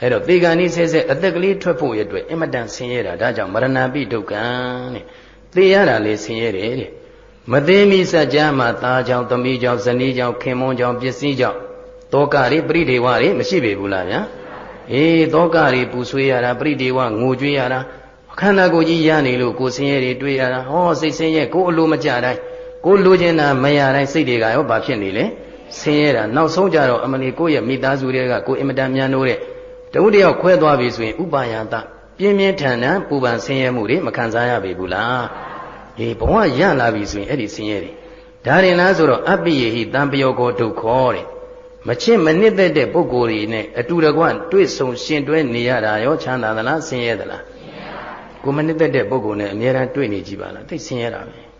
အဲ့တော့သေကံဤဆဲဆဲအသက်ကလေးထွက်ဖို့ရအတွက်အင်မတန်ဆင်းရဲတာဒါကြောင့်မရဏပိဒုက္ခံတဲ့သေရတာလေဆင်းရဲတယ်တဲ့မသေးမီစัจ जा မှာသားကြောင့်သမီးကြောင့်ဇနီးကြောင့်ခင်မွန်းကြောင့်ပစ္စည်းကြောင့်တောကတွေပရိဒေဝတွေမရှိပေဘူးလားဗျာအေးတောကတွေပူဆွေးရတာပရိဒေဝငိုကြွေးရတာခန္ဓာကိုယ်ကြီးရနေလို့ကိုယ်ဆင်းရဲတွေတွေးရတာဟောစိတ်ဆင်းရဲကိုယ်အလိုမကြတိုင်း ကိုယ်လိုချင်တာမရတိုင်းစိတ်တွေကရောဘာဖြစ်နေလဲဆင်းရဲတာနောက်ဆုံးကြတော့အမလီကိုယ့်ရဲ့မိသားစုတွေကကိုယ်အင်မတန်မြန်လို့တဲ့တဝိတယောက်ခွဲသွားပြီဆိုရင်ဥပါယတပြင်းပြင်းထန်ထန်ပူပန်ဆင်းရဲမှုတွေမခံစားရပေဘူးလားအေးဘဝရလာပြီဆိုရင်အဲ့ဒီဆင်းရဲတွေဒါရင်လားဆိုတော့အပိယေဟိတံပယောကောဒုက္ခောတဲ့မချစ်မနစ်သက်တဲ့ပုဂ္ဂိုလ်တွေနဲ့အတူတကွတွေ့ဆုံရှင်တွဲနေရတာရောချမ်းသာသလားဆင်းရဲသလားကိုမနစ်သက်တဲ့ပုဂ္ဂိုလ်နဲ့အမြဲတမ်းတွေ့နေကြည့်ပါလားသိဆင်းရဲတာပဲ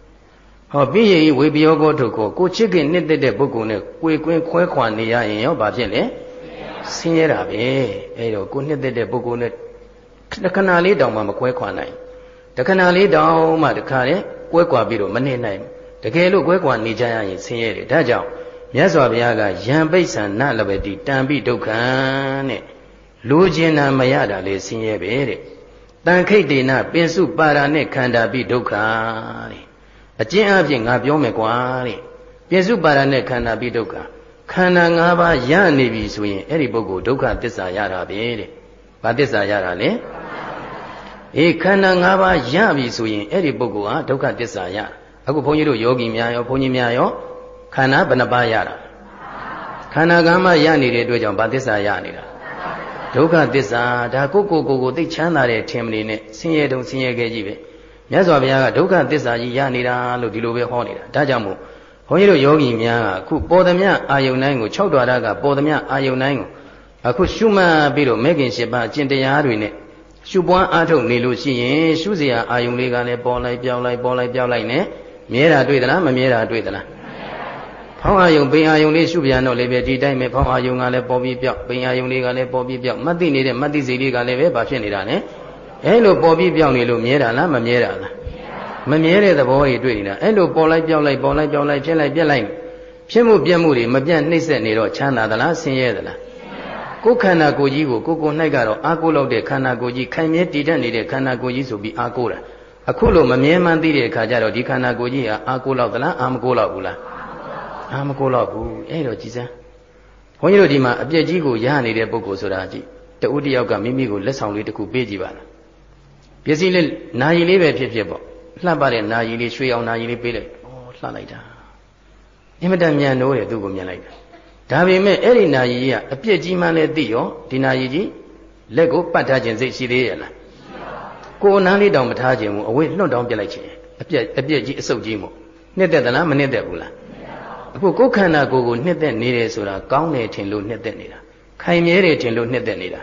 ဟောပိယေဟိဝေပယောကောဒုက္ခောကိုချစ်ခင်နစ်သက်တဲ့ပုဂ္ဂိုလ်နဲ့ကိုယ်ကွင်းခွဲခွာနေရရင်ရောဘာဖြစ်လဲဆင်းရဲတာပဲအဲတော့ကိုနှစ်သက်တဲ့ပုဂ္ဂိုလ်နဲ့တခဏလေးတောင်မှမကွဲခွာနိုင်တခဏလေးတောင်မှတခါလေကွဲကွာပြီးတော့မနေနိုင်တကယ်လို့ကွဲကွာနေကြရရင်ဆင်းရဲတယ်ဒါကြောင့်မြတ်စွာဘုရားကယံပိဋ္ဌာနလဘတိတံပိဒုက္ခံတဲ့လူကျင်တာမရတာလေဆင်းရဲပဲတဲ့တန်ခိတ်တေနပင်စုပါရနဲ့ခန္ဓာပိဒုက္ခတဲ့ အကျဉ်းအပြင်ငါပြောမယ်ကွာတဲ့ပင်စုပါရနဲ့ခန္ဓာပိဒုက္ခခန္ဓာ၅ပါးရနေပြီဆိုရင်အဲ့ဒီပုဂ္ဂိုလ်ဒုက္ခသစ္စာရတာပဲတဲ့။ဘာသစ္စာရတာလဲ။အေးခန္ဓာ၅ပါးရပြီဆိုရင်အဲ့ဒီပုဂ္ဂိုလ်ဟာဒုက္ခသစ္စာရ။အခုဘုန်းကြီးတို့ယောဂီများရောဘုန်းကြီးများရောခန္ဓာဘယ်နှပါးရတာ။ခန္ဓာကံမှရနေတဲ့အတွက်ကြောင့်ဘာသစ္စာရနေတာ။ဒုက္ခသစ္စာဒါကိုကိုကိုကိုသိချမ်းသာတဲ့ထင်မနေနဲ့ဆင်းရဲတုံဆင်းရဲခဲ့ကြီးပဲ။ မြတ်စွာဘုရားကဒုက္ခသစ္စာကြီးရနေတာလို့ဒီလိုပဲဟောနေတာ။ဒါကြောင့်မို့ဘုန်းကြီးတို့ယောဂီများကအခုပေါ်သမျှအာယုန်တိုင်းကို6ဒွါရကပေါ်သမျှအာယုန်တိုင်းကိုအခုရှုမှတ်ပြီးတော့မဲခင်၈ပါးအကျင့်တရားတွေနဲ့ရှုပွားအားထုတ်နေလို့ရှိရင်ရှုစရာအာယုန်လေးကလည်းပေါ်လိုက်ပြောင်းလိုက်ပေါ်လိုက်ပြောင်းလိုက်နဲ့မြဲတာတွေ့သလားမမြဲတာတွေ့သလားဖောင်းအာယုံပိန်အာယုံလေးရှုပြန်တော့လေပဲဒီတိုင်းပဲဖောင်းအာယုံကလည်းပေါ်ပြီးပြောက်ပိန်အာယုံလေးကလည်းပေါ်ပြီးပြောက်မသိနေတဲ့မသိစိတ်လေးကလည်းပဲဘာဖြစ်နေတာလဲ အဲလိုပေါ်ပြီးပြောက်နေလို့မြဲတာလားမမြဲတာလားမမြဲတဲ့သဘောတွေတွေ့နေတာအဲ့လိုပေါ်လိုက်ပြောင်းလိုက်ပေါ်လိုက်ပြောင်းလိုက်ဖြစ်လိုက်ပြက်လိုက်ဖြစ်မှုပြက်မှုတွေမပြတ်နှိမ့်ဆက်နေတော့ချမ်းသာသလားဆင်းရဲသလားကိုယ်ခန္ဓာကိုယ်ကြီးကိုကိုကို၌ကတော့အာကိုလောက်တဲ့ခန္ဓာကိုယ်ကြီးခိုင်မြဲတည်တတ်နေတဲ့ခန္ဓာကိုယ်ကြီးဆိုပြီးအာကိုတာအခုလိုမမြဲမှန်းသိတဲ့အခါကျတော့ဒီခန္ဓာကိုယ်ကြီးဟာအာကိုလောက်သလားအာမကိုလောက်ဘူးလားအာမကိုလောက်ဘူးအဲ့တော့ကြည်စမ်းဘုန်းကြီးတို့ဒီမှာအပြည့်ကြီးကိုရနေတဲ့ပုဂ္ဂိုလ်ဆိုတာကြည့်တဦးတယောက်ကမိမိကိုလက်ဆောင်လေးတစ်ခုပေးကြည့်ပါလား ပစ္စည်းလေးနာယီလေးပဲဖြစ်ဖြစ်ပေါ့လှပတဲ့နာယီလေးရွှေအောင်နာယီလေးပေးလိုက်ဩလှလိုက်တာအင်မတန်မြန်လို့တယ်သူ့ကိုမြင်လိုက်တာဒါပေမဲ့အဲ့ဒီနာယီကြီးကအပြစ်ကြီးမှလည်းသိရောဒီနာယီကြီးလက်ကိုပတ်ထားခြင်းစိတ်ရှိသေးရဲ့လားကိုယ်နန်းလေးတောင်မထားခြင်းဘူးအဝိလွတ်တောင်ပြလိုက်ခြင်းအပြက်အပြက်ကြီးအဆုတ်ကြီးမို့နှစ်သက်သလားမနှစ်သက်ဘူးလားအခုကိုယ်ခန္ဓာကိုယ်ကိုနှစ်သက်နေတယ်ဆိုတာကောင်းတယ်ထင်လို့နှစ်သက်နေတာခိုင်မြဲတယ်ထင်လို့နှစ်သက်နေတာ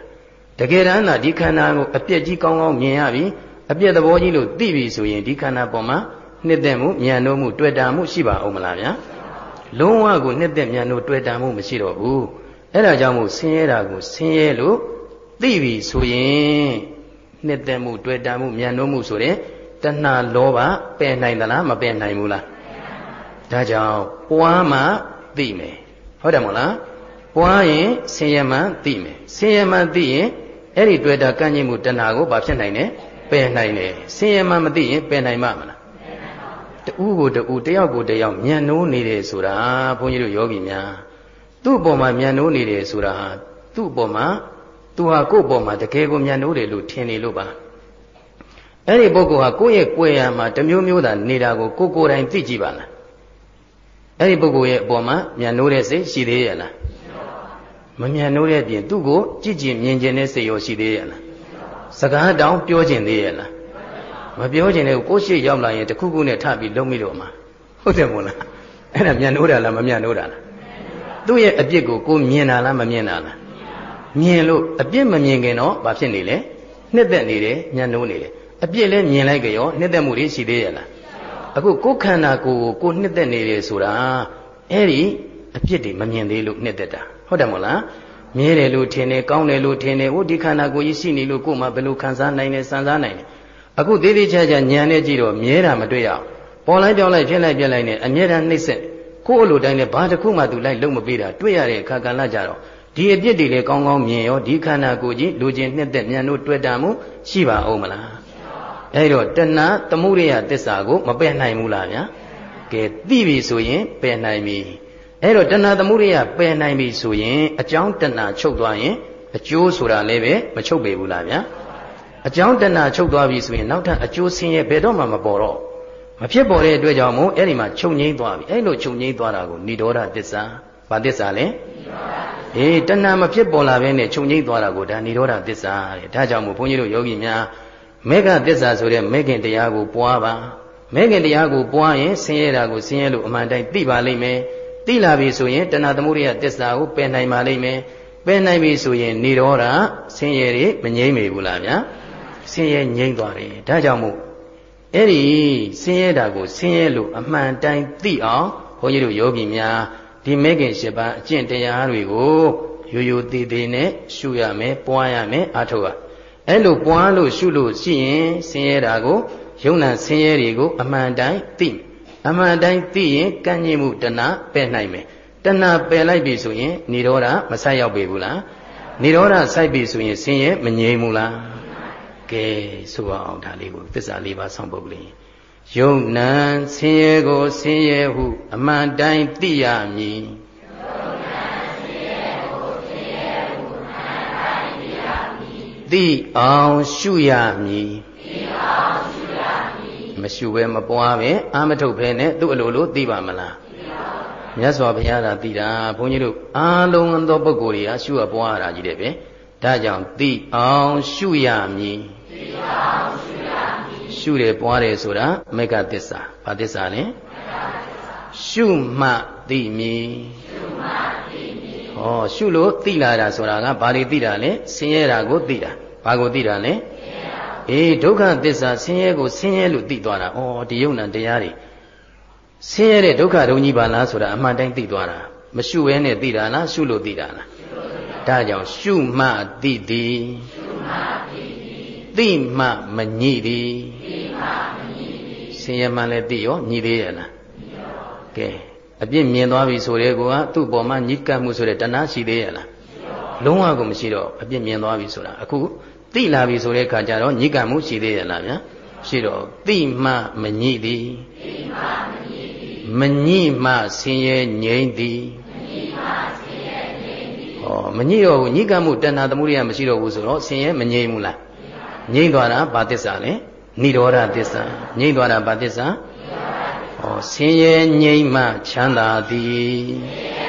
တကယ်တမ်းသာဒီခန္ဓာကိုအပြက်ကြီးကောင်းကောင်းမြင်ရပြီအပြက်သဘောကြီးလို့သိပြီဆိုရင်ဒီခန္ဓာပေါ်မှာနှစ်သက်မှုဉာဏ်တို့မှုတွေ့တာမှုရှိပါအောင်မလားဗျာလုံးဝကိုနှစ်သက်ဉာဏ်တို့တွေ့တာမှုမရှိတော့ဘူးအဲ့ဒါကြောင့်မို့ဆင်းရဲတာကိုဆင်းရဲလို့သိပြီဆိုရင်နှစ်သက်မှုတွေ့တာမှုဉာဏ်တို့မှုဆိုတဲ့တဏှာလောဘပယ်နိုင်သလားမပယ်နိုင်ဘူးလားဒါကြောင့်ပွားမှသိမယ်ဟုတ်တယ်မို့လားပွားရင်ဆင်းရဲမှသိမယ်ဆင်းရဲမှသိရင် အဲ့ဒီတွေ့တာကန့်ညင်မှုတဏှာကိုဘာဖြစ်နိုင်လဲပယ်နိုင်တယ်ဆင်းရဲမှမသိရင်ပယ်နိုင်မှာမလားတူကိုတူတယောက်ကိုတယောက်ညံနိုးနေတယ်ဆိုတာဘုန်းကြီးတို့ယောဂီများသူ့အပေါ်မှာညံနိုးနေတယ်ဆိုတာဟာသူ့အပေါ်မှာသူဟာကိုယ့်အပေါ်မှာတကယ်ကိုညံနိုးတယ်လို့ထင်နေလို့ပါအဲ့ဒီပုဂ္ဂိုလ်ဟာကိုယ့်ရဲ့ကိုယ်ရမှာတမျိုးမျိုးသာနေတာကိုကိုကိုယ်တိုင်သိကြည့်ပါလားအဲ့ဒီပုဂ္ဂိုလ်ရဲ့အပေါ်မှာညံနိုးတဲ့စိတ်ရှိသေးရဲ့လား မညံနိုးတဲ့ပြင်သူ့ကိုကြည့်ကြည့်မြင်ကျင်တဲ့စိတ်ရောရှိသေးရဲ့လားစကားတောင်ပြောကျင်သေးရဲ့လားမပြောကျင်တဲ့ကိုရှိရောက်လာရင်တခုခုနဲ့ထပြီးလုံးမိတော့မှာဟုတ်တယ်မို့လားအဲ့ဒါညံနိုးတာလားမညံနိုးတာလားသူ့ရဲ့အပြစ်ကိုကိုမြင်တာလားမမြင်တာလားမြင်လို့အပြစ်မမြင်ခင်တော့ဘာဖြစ်နေလဲနှစ်သက်နေတယ်ညံနိုးနေတယ်အပြစ်လည်းမြင်လိုက်ကြရောနှစ်သက်မှုတွေရှိသေးရဲ့လားအခုကိုယ်ခန္ဓာကိုယ်ကိုကိုနှစ်သက်နေတယ်ဆိုတာအဲ့ဒီအပြစ်တွေမမြင်သေးလို့နှစ်သက်တာ ဟုတ်တယ်မို့လားမြဲတယ်လို့ထင်တယ်ကောင်းတယ်လို့ထင်တယ်ဟိုဒီခန္ဓာကိုယ်ကြီးရှိနေလို့ကိုယ်မှဘယ်လိုခံစားနိုင်လဲစံစားနိုင်လဲအခုသေးသေးချာချာညံနေကြည့်တော့မြဲတာမတွေ့ရအောင်ပေါ်လိုက်ပြောင်းလိုက်ဖြစ်လိုက်ပြက်လိုက်နဲ့အမြဲတမ်းနှိမ့်ဆက်ကိုယ်အလိုတိုင်းနဲ့ဘာတစ်ခုမှသူလိုက်လုံးမပေးတာတွေ့ရတဲ့အခါကလည်းကြတော့ဒီအပြစ်တွေလည်းကောင်းကောင်းမြင်ရောဒီခန္ဓာကိုယ်ကြီးလူချင်းနှစ်သက်မြန်တို့တွေ့တာမှုရှိပါအောင်မလားအဲ့တော့တဏှာသမှုရိယသစ္စာကိုမပယ်နိုင်ဘူးလားဗျာကဲသိပြီဆိုရင်ပယ်နိုင်ပြီ အဲ့တော့တဏှာသမှုရိယပယ်နိုင်ပြီဆိုရင်အကြောင်းတဏှာချုပ်သွားရင်အကျိုးဆိုတာလည်းပဲမချုပ်ပေဘူးလားဗျာအကြောင်းတဏှာချုပ်သွားပြီဆိုရင်နောက်ထပ်အကျိုးဆင်းရဲဘယ်တော့မှမပေါ်တော့မဖြစ်ပေါ်တဲ့အတွက်ကြောင့်မို့အဲ့ဒီမှာချုပ်ငိမ့်သွားပြီအဲ့လိုချုပ်ငိမ့်သွားတာကိုဏိဒေါဓသစ္စာဘာသစ္စာလဲအေးတဏှာမဖြစ်ပေါ်လာဘဲနဲ့ချုပ်ငိမ့်သွားတာကိုဒါဏိဒေါဓသစ္စာတဲ့ဒါကြောင့်မို့ဘုန်းကြီးတို့ယောဂီများမေဃသစ္စာဆိုတဲ့မေခင်တရားကိုပွားပါမေခင်တရားကိုပွားရင်ဆင်းရဲတာကိုဆင်းရဲလို့အမှန်တိုင်းသိပါလိမ့်မယ် သိလာပြီဆိုရင်တဏှာသမုဒိယသစ္စာကိုပယ်နိုင်ပါလိမ့်မယ်ပယ်နိုင်ပြီဆိုရင်និရောဓဆင်းရဲတွေမငြိမ့်မေဘူးလားဗျာဆင်းရဲငြိမ့်သွားတယ်ဒါကြောင့်မို့အဲ့ဒီဆင်းရဲတာကိုဆင်းရဲလို့အမှန်တိုင်းသိအောင်ဘုန်းကြီးတို့ယောဂီများဒီမဲခင်၈ပါးအကျင့်တရားတွေကိုရိုးရိုးသေးသေးနဲ့ရှုရမယ်ပွားရမယ်အားထုတ်ရအဲ့လိုပွားလို့ရှုလို့ရှိရင်ဆင်းရဲတာကိုယုံနာဆင်းရဲတွေကိုအမှန်တိုင်းသိ အမှန်တိုင်းသိရင်ကန့်ညင်မှုတဏပယ်နိုင်မယ်တဏပယ်လိုက်ပြီဆိုရင်និရောဓမဆက်ရောက်ပြီဘူးလားនិရောဓစိုက်ပြီဆိုရင်ဆင်းရဲမငြိမ်ဘူးလားကဲဆိုအောင်ဒါလေးကိုသစ္စာလေးပါးဆောင်းပုဒ်လေးယုံနံဆင်းရဲကိုဆင်းရဲဟုအမှန်တိုင်းသိရမည်သိအောင်ရှုရမည်သိအောင်ရှုရ မည်မရှုဘဲမပွားပဲအာမထုတ်ဘဲနဲ့သူ့အလိုလိုသိပါမလားသိပါဘူးမြတ်စွာဘုရားသာသိတာဘုန်းကြီးတို့အားလုံးသောပုဂ္ဂိုလ်တွေကရှုရပွားရတာကြီးတယ်ပဲဒါကြောင့်သိအောင်ရှုရမည်သိအောင်ရှုရမည်ရှုတယ်ပွားတယ်ဆိုတာမေဃသစ္စာဘာသစ္စာလဲရှုမှသိမည်ရှုမှသိမည်ဟောရှုလို့သိလာတာဆိုတာကဘာတွေသိတာလဲဆင်းရဲတာကိုသိတာဘာကိုသိတာလဲ အေးဒုက္ခသစ္စာဆင်းရဲကိုဆင်းရဲလို့သိသွားတာဩဒီယုံနံတရားတွေဆင်းရဲတဲ့ဒုက္ခဒုံကြီးပါလားဆိုတာအမှန်တိုင်းသိသွားတာမရှုဘဲနဲ့သိတာလားရှုလို့သိတာလားဒါကြောင့်ရှုမှသိသည်ရှုမှသိသည်သိမှမညိသည်သိမှမညိသည်ဆင်းရဲမှလည်းသိရောညိသေးရဲ့လားကဲအပြစ်မြင်သွားပြီဆိုတဲ့ကောကသူ့ပေါ်မှာညှိကပ်မှုဆိုတဲ့တဏှာရှိသေးရဲ့လားလုံးဝကိုမရှိတော့အပြစ်မြင်သွားပြီဆိုတာအခု သိလာပြီဆိုတဲ့အခါကျတော့ညှိကပ်မှုရှိသေးရဲ့လားဗျာရှိတော့သိမှမညှိသည်သိမှမညှိသည်မညှိမှဆင်းရဲငြိမ့်သည်မညှိမှဆင်းရဲငြိမ့်သည်ဟမညိတော့ဘူးညိကမှုတဏှာသမုဒိယမရှိတော့ဘူးဆိုတော့ဆင်းရဲမငြိမ်ဘူးလားငြိမ်သွားတာဘာသစ္စာလဲនិရောဓသစ္စာငြိမ်သွားတာဘာသစ္စာဩဆင်းရဲငြိမ်မှချမ်းသာသည်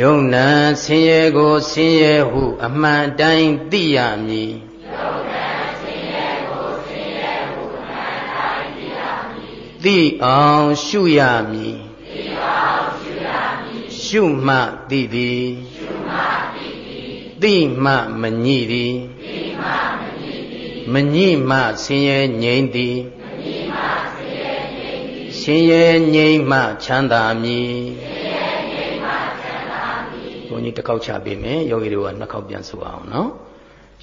ယုံနာဆင်းရဲကိုဆင်းရဲဟုအမှန်တိုင်းသိရမည်ယုံနာဆင်းရဲကိုဆင်းရဲဟုအမှန်တိုင်းသိရမည်သိအောင်ရှုရမည်သိအောင်ရှုရမည်ရှုမှသိသည်ရှုမှသိသည်သိမှမညိသည်သိမှမညိသည်မညိမှဆင်းရဲငြိမ့်သည်မညိမှဆင်းရဲငြိမ့်သည်ဆင်းရဲငြိမ့်မှချမ်းသာမည်ု န်းကြီးတစ်ခေါက်ချပေးမယ်ယောဂီတွေကနှစ်ခေါက်ပြန်ဆိုအောင်နော်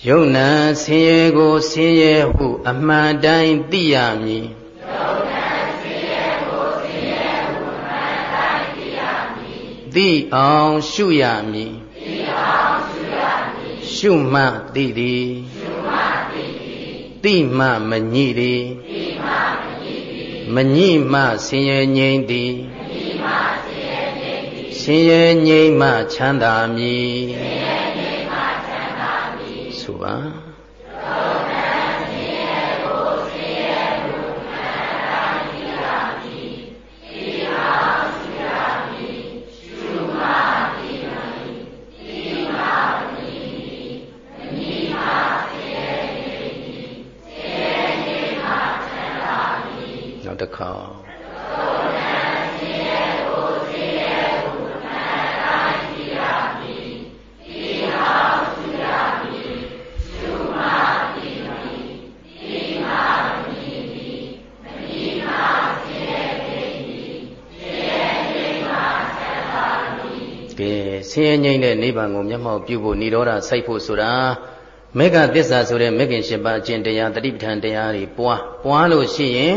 ယုံနာဆင်းရဲကိုဆင်းရဲဟုအမှန်တိုင်းသိရမည်ယုံနာဆင်းရဲကိုဆင်းရဲဟု အမှန်တိုင်းသိရမည်သိအောင်ရှုရမည်သိအောင်ရှုရမည်ရှုမှသိသည်ရှုမှသိသည်သိမှမညိသည်သိမှမညိသည်မညိမှဆင်းရဲငြိမ့်သည်မညိမှ ရှင်ရဲ့ငြိမ်းမှချမ်းသာမည်ရှင်ရဲ့ငြိမ်းမှချမ်းသာမည်ဆိုပါနောက်တစ်ခါ ဆင်းရဲငြိမ့်တဲ့နိဗ္ဗာန်ကိုမျက်မှောက်ပြုဖို့និရောဓစိုက်ဖို့ဆိုတာမေဃသစ္စာဆိုတဲ့မေခင်ရှင်ပါအကျင့်တရားတတိပဋ္ဌာန်တရားတွေပွားပွားလို့ရှိရင်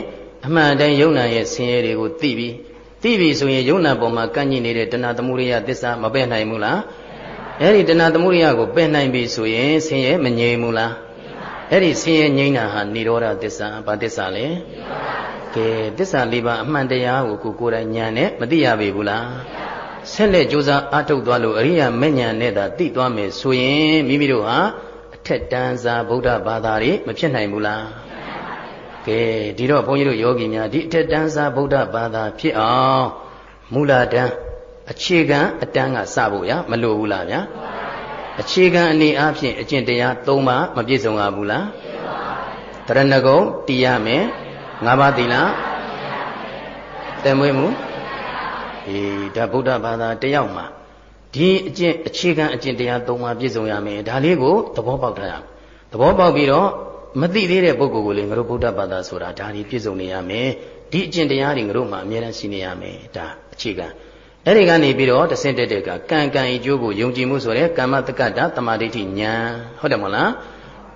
အမှန်တန်ယုံနာရဲ့ဆင်းရဲတွေကိုသိပြီးသိပြီဆိုရင်ယုံနာပေါ်မှာကန့်ညိနေတဲ့တဏှာသမုဒိယသစ္စာမပယ်နိုင်ဘူးလားအဲ့ဒီတဏှာသမုဒိယကိုပယ်နိုင်ပြီဆိုရင်ဆင်းရဲမငြိမ်ဘူးလားအဲ့ဒီဆင်းရဲငြိမ်းတာဟာនិရောဓသစ္စာဘာသစ္စာလဲကဲသစ္စာလေးပါအမှန်တရားကိုကိုကိုယ်တိုင်ဉာဏ်နဲ့မသိရပြီဘူးလား ဆက်လက်ကြိုးစားအားထုတ်သွားလို့အရိယာမဉ္ဇဏ်နဲ့သာသိသွားမယ်ဆိုရင်မိမိတို့ဟာအထက်တန်းစားဗုဒ္ဓဘာသာတွေမဖြစ်နိုင်ဘူးလားကဲဒီတော့ဘုန်းကြီးတို့ယောဂီများဒီအထက်တန်းစားဗုဒ္ဓဘာသာဖြစ်အောင်မူလတန်းအခြေခံအတန်းကစဖို့ရမလိုဘူးလားဗျာအခြေခံအနေအားဖြင့်အကျင့်တရား၃ပါးမပြည့်စုံရဘူးလားတရဏဂုံတည်ရမယ်၅ပါးသီလတမွေးမှု အေးဒါဗုဒ္ဓဘာသာတယောက်မှာဒီအကျင့်အခြေခံအကျင့်တရား၃ပါးပြည့်စုံရမယ်ဒါလေးကိုသဘောပေါက်ထားရမယ်သဘောပေါက်ပြီးတော့မသိသေးတဲ့ပုဂ္ဂိုလ်ကိုလေငါတို့ဗုဒ္ဓဘာသာဆိုတာဒါဒီပြည့်စုံနေရမယ်ဒီအကျင့်တရားတွေငါတို့မှာအမြဲတမ်းရှိနေရမယ်ဒါအခြေခံအဲ့ဒီကနေပြီးတော့တဆင့်တက်တဲ့ကကံကံအကျိုးကိုယုံကြည်မှုဆိုတဲ့ကမ္မတက္ကတာတမာဒိဋ္ဌိဉာဏ်ဟုတ်တယ်မဟုတ်လား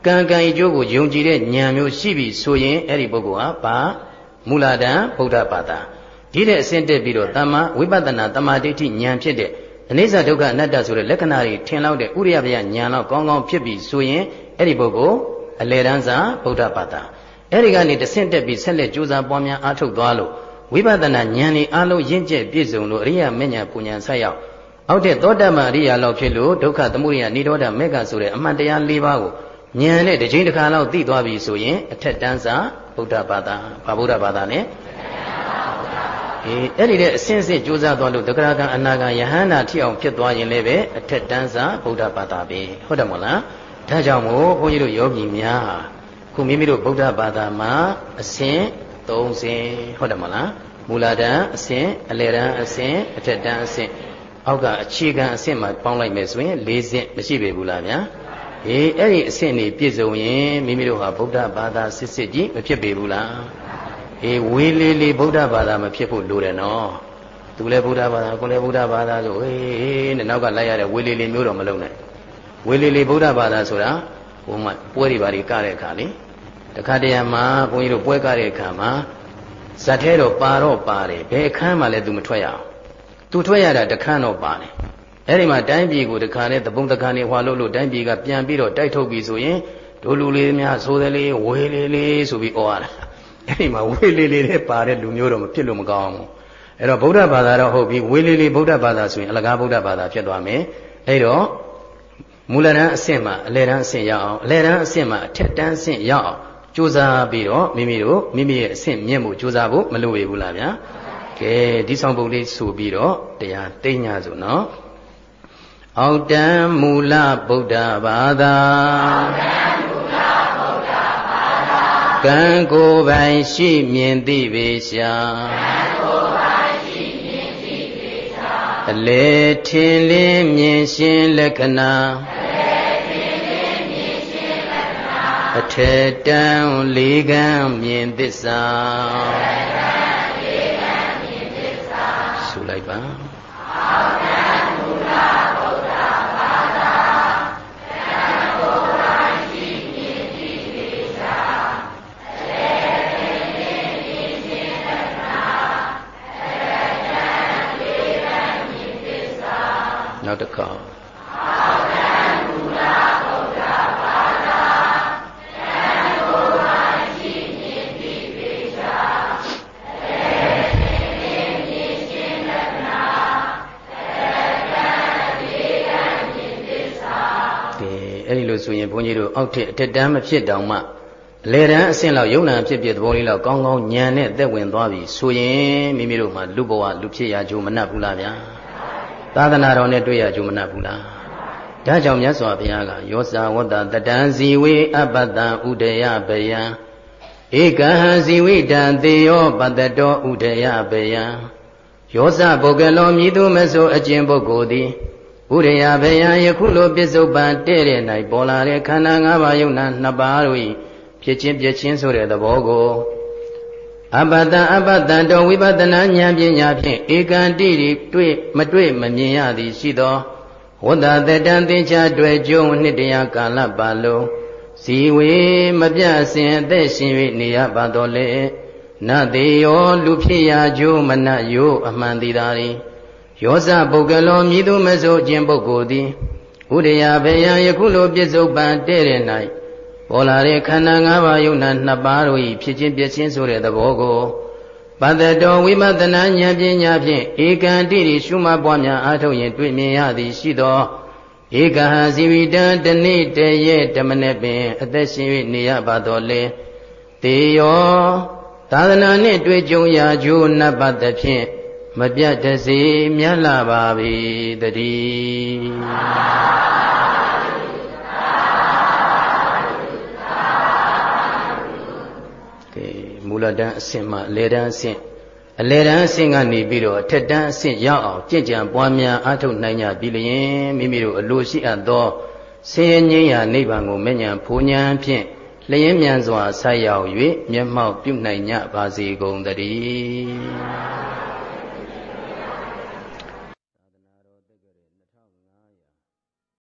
ကံကံအကျိုးကိုယုံကြည်တဲ့ဉာဏ်မျိုးရှိပြီဆိုရင်အဲ့ဒီပုဂ္ဂိုလ်ဟာဘာမူလာတံဗုဒ္ဓဘာသာ ဒီတဲ့အဆင့်တက်ပြီးတော့တမ္မာဝိပဿနာတမာဒိဋ္ဌိဉာဏ်ဖြစ်တဲ့အနိစ္စဒုက္ခအနတ္တဆိုတဲ့လက္ခဏာတွေထင်လောက်တဲ့ဥရိယပယဉာဏ်တော့ကောင်းကောင်းဖြစ်ပြီးဆိုရင်အဲ့ဒီပုဂ္ဂိုလ်အလေတန်းစာဗုဒ္ဓဘာသာအဲ့ဒီကနေတဆင့်တက်ပြီးဆက်လက်ကြိုးစားပွားများအားထုတ်သွားလို့ဝိပဿနာဉာဏ်ဤအလုံးရင့်ကျက်ပြည့်စုံလို့အရိယမဉ္ဇဉ်ပူဉ္ဇဉ်ဆက်ရောက်အောက်တဲ့သောတမအရိယာလောက်ဖြစ်လို့ဒုက္ခသမုဒယနိရောဓမေဃဆိုတဲ့အမှန်တရား၄ပါးကိုဉာဏ်နဲ့တစ်ချိန်တစ်ခါလောက်သိသွားပြီဆိုရင်အထက်တန်းစာဗုဒ္ဓဘာသာဘာဗုဒ္ဓဘာသာနဲ့ အေးအဲ့ဒီတဲ့အစင်းစင်းကြိုးစားသွားလို့တက္ကရာကံအနာကံယဟန္တာထိအောင်ဖြစ်သွားရင်လည်းပဲအထက်တန်းစာဗုဒ္ဓဘာသာပဲဟုတ်တယ်မို့လားဒါကြောင့်မို့ဘုန်းကြီးတို့ယောဂီများခုမိမိတို့ဗုဒ္ဓဘာသာမှာအစင်း၃စင်းဟုတ်တယ်မို့လားမူလာတန်းအစင်းအလယ်တန်းအစင်းအထက်တန်းအစင်းအောက်ကအခြေခံအဆင့်မှာပေါင်းလိုက်မယ်ဆိုရင်၄ဆင့်မရှိပေဘူးလားဗျာအေးအဲ့ဒီအဆင့်နေပြည့်စုံရင်မိမိတို့ဟာဗုဒ္ဓဘာသာစစ်စစ်ကြီးမဖြစ်ပေဘူးလား အေးဝေးလေးလေးဗုဒ္ဓဘာသာမဖြစ်ဖို့လိုတယ်နော်သူလည်းဗုဒ္ဓဘာသာကိုလည်းဗုဒ္ဓဘာသာဆိုအေးနဲ့နောက်ကလိုက်ရတဲ့ဝေးလေးလေးမျိုးတော့မလုံးနဲ့ဝေးလေးလေးဗုဒ္ဓဘာသာဆိုတာဟိုမှာပွဲတွေဘာတွေကတဲ့အခါလေတခါတရံမှာဘုန်းကြီးတို့ပွဲကတဲ့အခါမှာဇတ်ထဲတော့ပါတော့ပါတယ်ဘယ်အခန်းမှလည်းသူမထွက်ရအောင်သူထွက်ရတာတခန်းတော့ပါတယ်အဲ့ဒီမှာတိုင်းပြည်ကိုတခါနဲ့တပုံတခါနဲ့ဟွာလို့လို့တိုင်းပြည်ကပြန်ပြီးတော့တိုက်ထုတ်ပြီဆိုရင်ဒိုလူလေးများဆိုတယ်လေးဝေးလေးလေးဆိုပြီးဩရတာ အဲ့ဒီမှာဝေးလေးလေးနဲ့ပါတဲ့လူမျိုးတော့မဖြစ်လို့မကောင်းဘူးအဲ့တော့ဗုဒ္ဓဘာသာတော့ဟုတ်ပြီဝေလီလီဗုဒ္ဓဘာသာဆိုရင်အလကားဗုဒ္ဓဘာသာဖြစ်သွားမယ်အဲ့တော့မူလတန်းအဆင့်မှာအလယ်တန်းအဆင့်ရောက်အောင်အလယ်တန်းအဆင့်မှာအထက်တန်းအဆင့်ရောက်အောင်ကြိုးစားပြီးတော့မိမိတို့မိမိရဲ့အဆင့်မြင့်မှုကြိုးစားဖို့မလိုရဘူးလားဗျာကဲဒီဆောင်ပုဒ်လေးဆိုပြီးတော့တရားသိညာဆိုနော်အောက်တန်းမူလဗုဒ္ဓဘာသာအောက်တန်းမူလဗုဒ္ဓဘာသာ ကံကိုယ်ပိုင်ရှိမြင်သိပေရှာကံကိုယ်ပိုင်ရှိမြင်သိပေရှာအလေထင်လင်းမြင်ရှင်းလက္ခဏာအလေထင်လင်းမြင်ရှင်းလက္ခဏာအထေတံလေးကံမြင်သစ္စာအထေတံလေးကံမြင်သစ္စာဆိုလိုက်ပါအောက်တန်း နောက်တစ်ခေါက်အဲ့ဒီလိုဆိုရင်ဘုန်းကြီးတို့အောက်ထစ်အထက်တန်းမဖြစ်တောင်မှလေတန်းအဆင့်လောက်ယုံနာဖြစ်ဖြစ်သဘောလေးလောက်ကောင်းကောင်းညံနဲ့သက်ဝင်သွားပြီဆိုရင်မိမိတို့မှာလူဘဝလူဖြစ်ရာကြိုးမနှက်ဘူးလားဗျာ သာသနာတော်နဲ့တွေ့ရကြုံမနှက်ဘူးလားဒါကြောင့်မြတ်စွာဘုရားကယောဇဝတ္တတတံဇီဝေအပတ္တဥဒယပယံဧကဟံဇီဝိတံသေယောပတ္တတောဥဒယပယံယောဇပုဂ္ဂလောမြည်သူမဆိုအကျင့်ပုဂ္ဂိုလ်သည်ဥဒယပယံယခုလိုပစ္စုပန်တဲ့တဲ့၌ပေါ်လာတဲ့ခန္ဓာ၅ပါးယုံနာနှစ်ပါးတို့၏ဖြစ်ချင်းပြချင်းဆိုတဲ့သဘောကို အပတံအပတံတောဝိပဿနာဉာဏ်ပညာဖြင့်ဧကံတိတိတွေ့မတွေ့မမြင်ရသည်ရှိသောဝတ္တတတံသင်္ချာတွေ့ကျုံနှစ်တရာကာလပါလုံးဇီဝေမပြတ်စင်အသက်ရှင်၍နေရပါတော်လေနတေယောလူဖြစ်ရာကျိုးမနယောအမှန်တည်သာရီယောဇပုဂ္ဂလောမြည်သူမဆိုခြင်းပုဂ္ဂိုလ်သည်ဥဒယဘေယံယခုလိုပြစ္ဆုတ်ပံတဲ့တဲ့၌ ပေါ်လာတဲ့ခန္ဓာ၅ပါးယုံနာနှစ်ပါးတို့၏ဖြစ်ခြင်းပြခြင်းဆိုတဲ့သဘောကိုပတ္တတော်ဝိပဿနာဉာဏ်ပညာဖြင့်ဧကံတိရိရှုမှတ်ပွားများအားထုတ်ရင်တွေ့မြင်ရသည်ရှိသောဧကဟဇီဝိတံတနေ့တည်းရဲ့ဓမ္မနဲ့ပင်အသက်ရှင်၍နေရပါတော်လေတေယောသာသနာနှင့်တွေ့ကြုံရာကျိုးနတ်ပတ်သဖြင့်မပြတ်တစေမြတ်လာပါပြီတည်း လတန်းအဆင့်မှအလယ်တန်းအဆင့်အလယ်တန်းအဆင့်ကနေပြီးတော့အထက်တန်းအဆင့်ရောက်အောင်ကြင်ကြံပွားများအားထုတ်နိုင်ကြပြီလျင်မိမိတို့အလိုရှိအပ်သောဆင်းရဲငြိမ်းရာနိဗ္ဗာန်ကိုမဉ္ဇဉ်ဖူဉ္ဇဉ်ဖြင့်လျင်မြန်စွာဆက်ရောက်၍မျက်မှောက်ပြုနိုင်ကြပါစေကုန်သတည်း